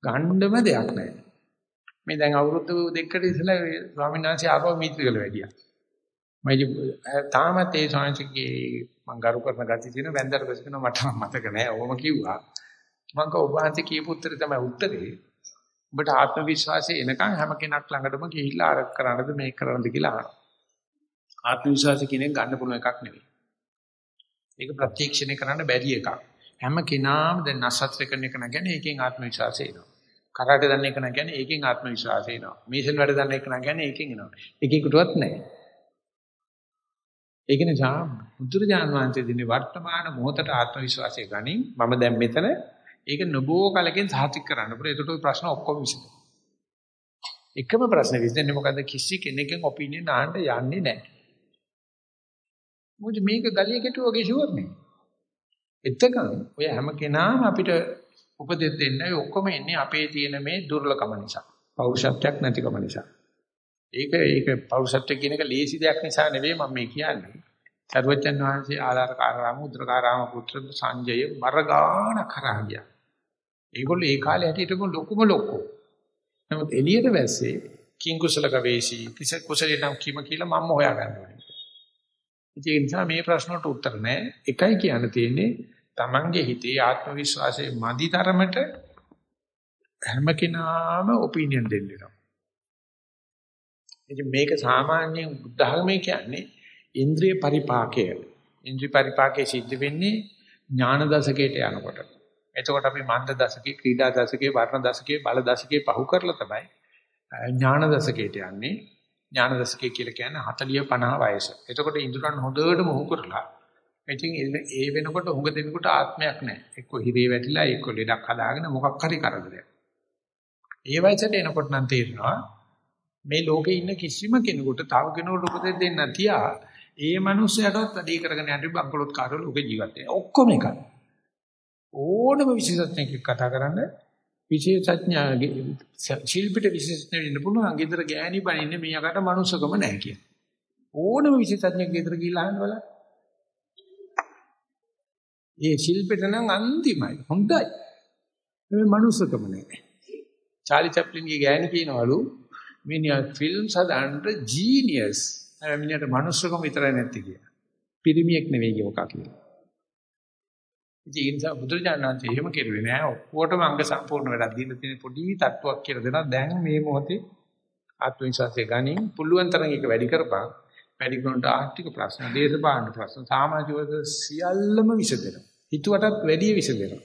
ගණ්ඩම දෙයක් නැහැ. මේ දැන් අවුරුදු දෙකකට ඉස්සෙල්ලා ස්වාමීන් වහන්සේ ආපහු මිත්‍රිගල වැඩියා. මම තාමත් ඒ ස්වාමීන්ගේ මම ගරු කරන ගතිය තියෙන වැන්දර බස්කන මට මතක නැහැ. ඕම කිව්වා. මම කව ඔබ වහන්සේ කියපු උත්තරේ තමයි උත්තරේ. ඔබට ආත්ම විශ්වාසය එනකන් හැම කෙනෙක් ළඟටම ගිහිල්ලා අර කරන්නද මේක කරන්නද කියලා අහනවා. ආත්ම විශ්වාසය කියන්නේ ගන්න පුළුවන් එකක් නෙවෙයි. ඒක ප්‍රත්‍යක්ෂණය කරන්න බැරි එකක්. හැම කෙනාම දැන් නසත්‍ර කරන එක නැගන්නේ ඒකෙන් ආත්ම විශ්වාසය එනවා. කරාට දන්න එක නැගන්නේ ඒකෙන් ආත්ම විශ්වාසය එනවා. මේසෙන් වැඩ දන්න එක නැගන්නේ ඒකෙන් එනවා. එකෙකුටවත් නැහැ. ඒක නිසා බුදුරජාණන් වහන්සේ දිනේ වර්තමාන මොහොතට ආත්ම විශ්වාසය ගනින් මම දැන් මෙතන ඒක නොබෝ කලකින් සාතික කරන්න පුළුවන්. ඒකට ප්‍රශ්න ඔක්කොම විසඳෙනවා. එකම ප්‍රශ්නේ විසඳන්නේ මොකද්ද? කිසි කෙනෙක්ගෙන් ඔපිනියන් අහන්න යන්නේ නැහැ. මොකද මේක ගලිය කෙටුවගේ ෂුවර් නේ. එතකන් ඔය හැම කෙනාම අපිට උපදෙස් දෙන්නේ ඔක්කොම එන්නේ අපේ තියෙන මේ දුර්ලකම නිසා. පෞරුෂත්වයක් නැතිකම නිසා. ඒක ඒක පෞරුෂත්වය කියන එක ලේසි දෙයක් නිසා නෙවෙයි මම මේ කියන්නේ. සර්වජන් වහන්සේ ආලාරකාරාම උද්දකාරාම පුත්‍ර සංජය මරගාන කරා ගියා. ඒගොල්ලෝ ඒ කාලේ හැටියටම ලොකුම ලොක්කෝ. නමුත් එළියට වැස්සේ කිං කුසල ගවේෂී කිස කුසලේ නම් කීම කියලා මම හොයාගන්නවා. ඒ නිසා මේ ප්‍රශ්නට උත්තර නැහැ. එකයි කියන්න තියෙන්නේ Tamange හිතේ ආත්ම විශ්වාසයේ මදි තරමට හැම කෙනාම ඔපිනියන් දෙන්න වෙනවා. ඉතින් මේක සාමාන්‍යයෙන් බුද්ධ ධර්මයේ කියන්නේ ඉන්ද්‍රිය පරිපාකය. ඉන්ද්‍රිය පරිපාකයේ සිද්ධ වෙන්නේ ඥාන දශකයට යනකොට. එතකොට අපි මන්ද දශකේ, ක්‍රීඩා දශකේ, වර්ණ දශකේ, බල දශකේ පහු කරලා තමයි ඥාන දශකයට යන්නේ. ඥාන දශකයේ කියලා කියන්නේ 40 50 වයස. එතකොට ඉඳුරන් හොඳට මොහු කරලා. ඉතින් ඒ වෙනකොට හුඟ දෙනකොට ආත්මයක් නැහැ. එක්ක හිරේ වැටිලා එක්ක ලෙඩක් හදාගෙන මොකක් හරි කරදරයක්. ඒ වයසට එනකොට නම් තේරෙනවා මේ ලෝකේ ඉන්න කිසිම කෙනෙකුට තව කෙනෙකුට උපදෙස් දෙන්න තියා ඒ මනුස්සයටවත් වැඩි කරගෙන යන්න බංකොලොත් කාර්ය ලෝකේ ජීවත් වෙනවා. ඔක්කොම එකයි. ඕනම විශේෂඥයෙක් කතා කරන්නේ විශේෂඥාගේ ශිල්පිට විශේෂඥ වෙන්න පුළුවන්. ගෙදර ගෑණි බනින්නේ මෙයාකට මනුස්සකම නැහැ කියන. ඕනම විශේෂඥයෙක් ගෙදර ගිහිල්ලා අහන්න බලන්න. ඒ ශිල්පිට නම් අන්තිමයි. හොඳයි. මේ මනුස්සකම නැහැ. චාලි චැප්ලින්ගේ ගෑණි කියනවලු මිනිහා ෆිල්ම්ස් හදන්න ජීනියස්. අර මිනිහට මනුස්සකම විතරයි නැති කියලා. පිරිමියෙක් නෙවෙයි යෝකා කියලා. ඉතින් ඒ නිසා බුදුරජාණන් එහෙම කෙරුවේ නෑ. ඔක්කොටම අංග සම්පූර්ණ වෙලා දීලා තියෙන පොඩි තත්ත්වයක් කියලා දෙනවා. දැන් මේ මොහොතේ ආත්ම විශ්වාසය ගනින් පුළුවන් තරම් ඒක වැඩි කරපන්. වැඩි කරනට ආර්ථික ප්‍රශ්න, දේශපාලන ප්‍රශ්න, සමාජික සියල්ලම විසඳෙනවා. හිතුවටත් වැඩි විසඳෙනවා.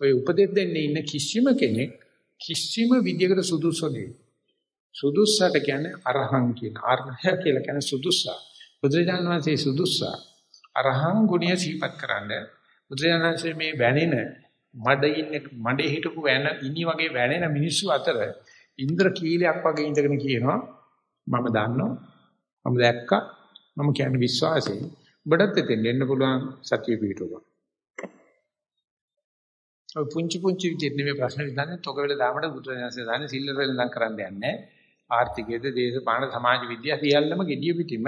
ඔය උපදෙස් දෙන්නේ ඉන්න කිසිම කෙනෙක් කිසිම විදියකට සුදුසු නෙවෙයි. සුදුස්සට කියන්නේ අරහං කියන අරහය කියලා කියන්නේ සුදුස්සා. බුදුරජාණන් වහන්සේ සුදුස්සා. අරහං ගුණය සිහිපත් කරන්න. බුදුරජාණන් වහන්සේ මේ වැණෙන මඩ ඉන්නේ මඩේ හිටපු වැණ ඉනි වගේ වැණෙන මිනිස්සු අතර ඉන්ද්‍ර කීලයක් වගේ ඉඳගෙන කියනවා මම දන්නවා මම දැක්කා මම කියන්නේ විශ්වාසයෙන් ඔබටත් එතෙන් එන්න පුළුවන් සතිය පිටුවා. ඔය පුංචි පුංචි විදිහට නෙමෙයි ප්‍රශ්න විසඳන්නේ තොග වෙල දාමඩ බුදුරජාණන්සේ දාන්නේ සිල්ලර වෙල නම් කරන්න යන්නේ ආර්ථිකයේද දේශපාලන සමාජ විද්‍යාව සියල්ලම gediya පිටින්ම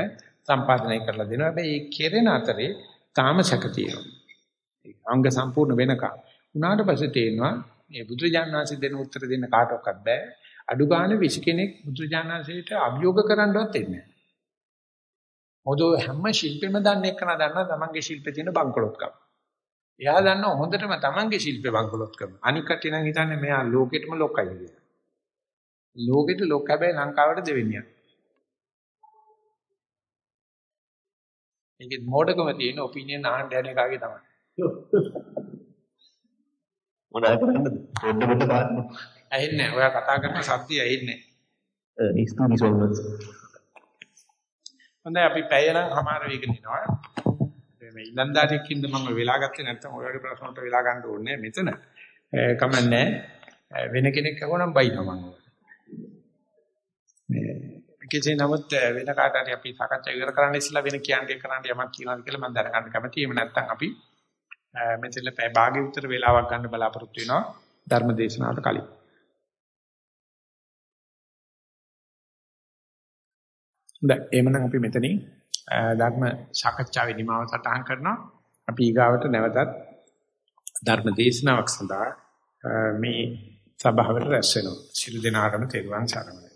සම්පාදනය කරලා දෙනවා. හැබැයි ඒ කෙරෙන අතරේ තාම සැක තියෙනවා. අංග සම්පූර්ණ වෙනකම්. උනාට පස්සේ තේනවා මේ බුදුරජාණන්සේ දෙන උත්තර දෙන්න කාටවත් බෑ. අඩු ගන්න විසි කෙනෙක් බුදුරජාණන්සේට අභියෝග කරන්නවත් එන්නේ නැහැ. මොකද හැම ශිල්පෙම දන්න එකන දන්නා තමන්ගේ ශිල්පේ තියෙන බංකොලොත්කම. එයා දන්නා හොඳටම තමන්ගේ ශිල්පේ බංකොලොත්කම. අනික කටේ නම් හිතන්නේ මෙයා ලෝකෙටම ලොක්කයි කියලා. ලෝකෙට ලොක් හැබැයි ලංකාවට දෙවෙනියක්. ඒකේ මොඩකම තියෙන ඔපිනියන් අහන්න යන එකාගේ තමයි. මොනවා කරන්නද? පොඩ්ඩ පොඩ්ඩ බලන්න. ඇහෙන්නේ නැහැ. ඔයා කතා කරන සද්දය ඇහෙන්නේ නැහැ. ඒ ස්තුති සෝමස්. හොඳයි අපි පැය නම් හමාර වෙගෙන ඉනවා. මේ ඉලන්දාරියෙක් ඉඳ මම වෙලා ගත්තේ නැත්නම් ඔයගේ ප්‍රශ්න වලට වෙලා ගන්න ඕනේ මෙතන. කමන්නේ වෙන කෙනෙක් අහුවනම් බයිනවා මම. මේ කෙසේ නමුත් වෙන කාට හරි අපි සාකච්ඡා ඉවර කරන්න ඉස්සලා වෙන කියන්නේ කරන්න යමක් කියනවාද කියලා මම දැනගන්න කැමතියි. එහෙම නැත්නම් අපි මෙතන පැය භාගෙ විතර වෙලාවක් ගන්න බලාපොරොත්තු වෙනවා ධර්ම දේශනාවට කලින්. දැන් එහෙමනම් අපි මෙතනින් ධර්ම සාකච්ඡාවේ නිමාව සටහන් කරනවා. අපි ඊගාවට නැවතත් ධර්ම දේශනාවක් සඳහා මේ සභාවට රැස් වෙනවා. සිළු දෙනාටම තෙරුවන් සරණයි.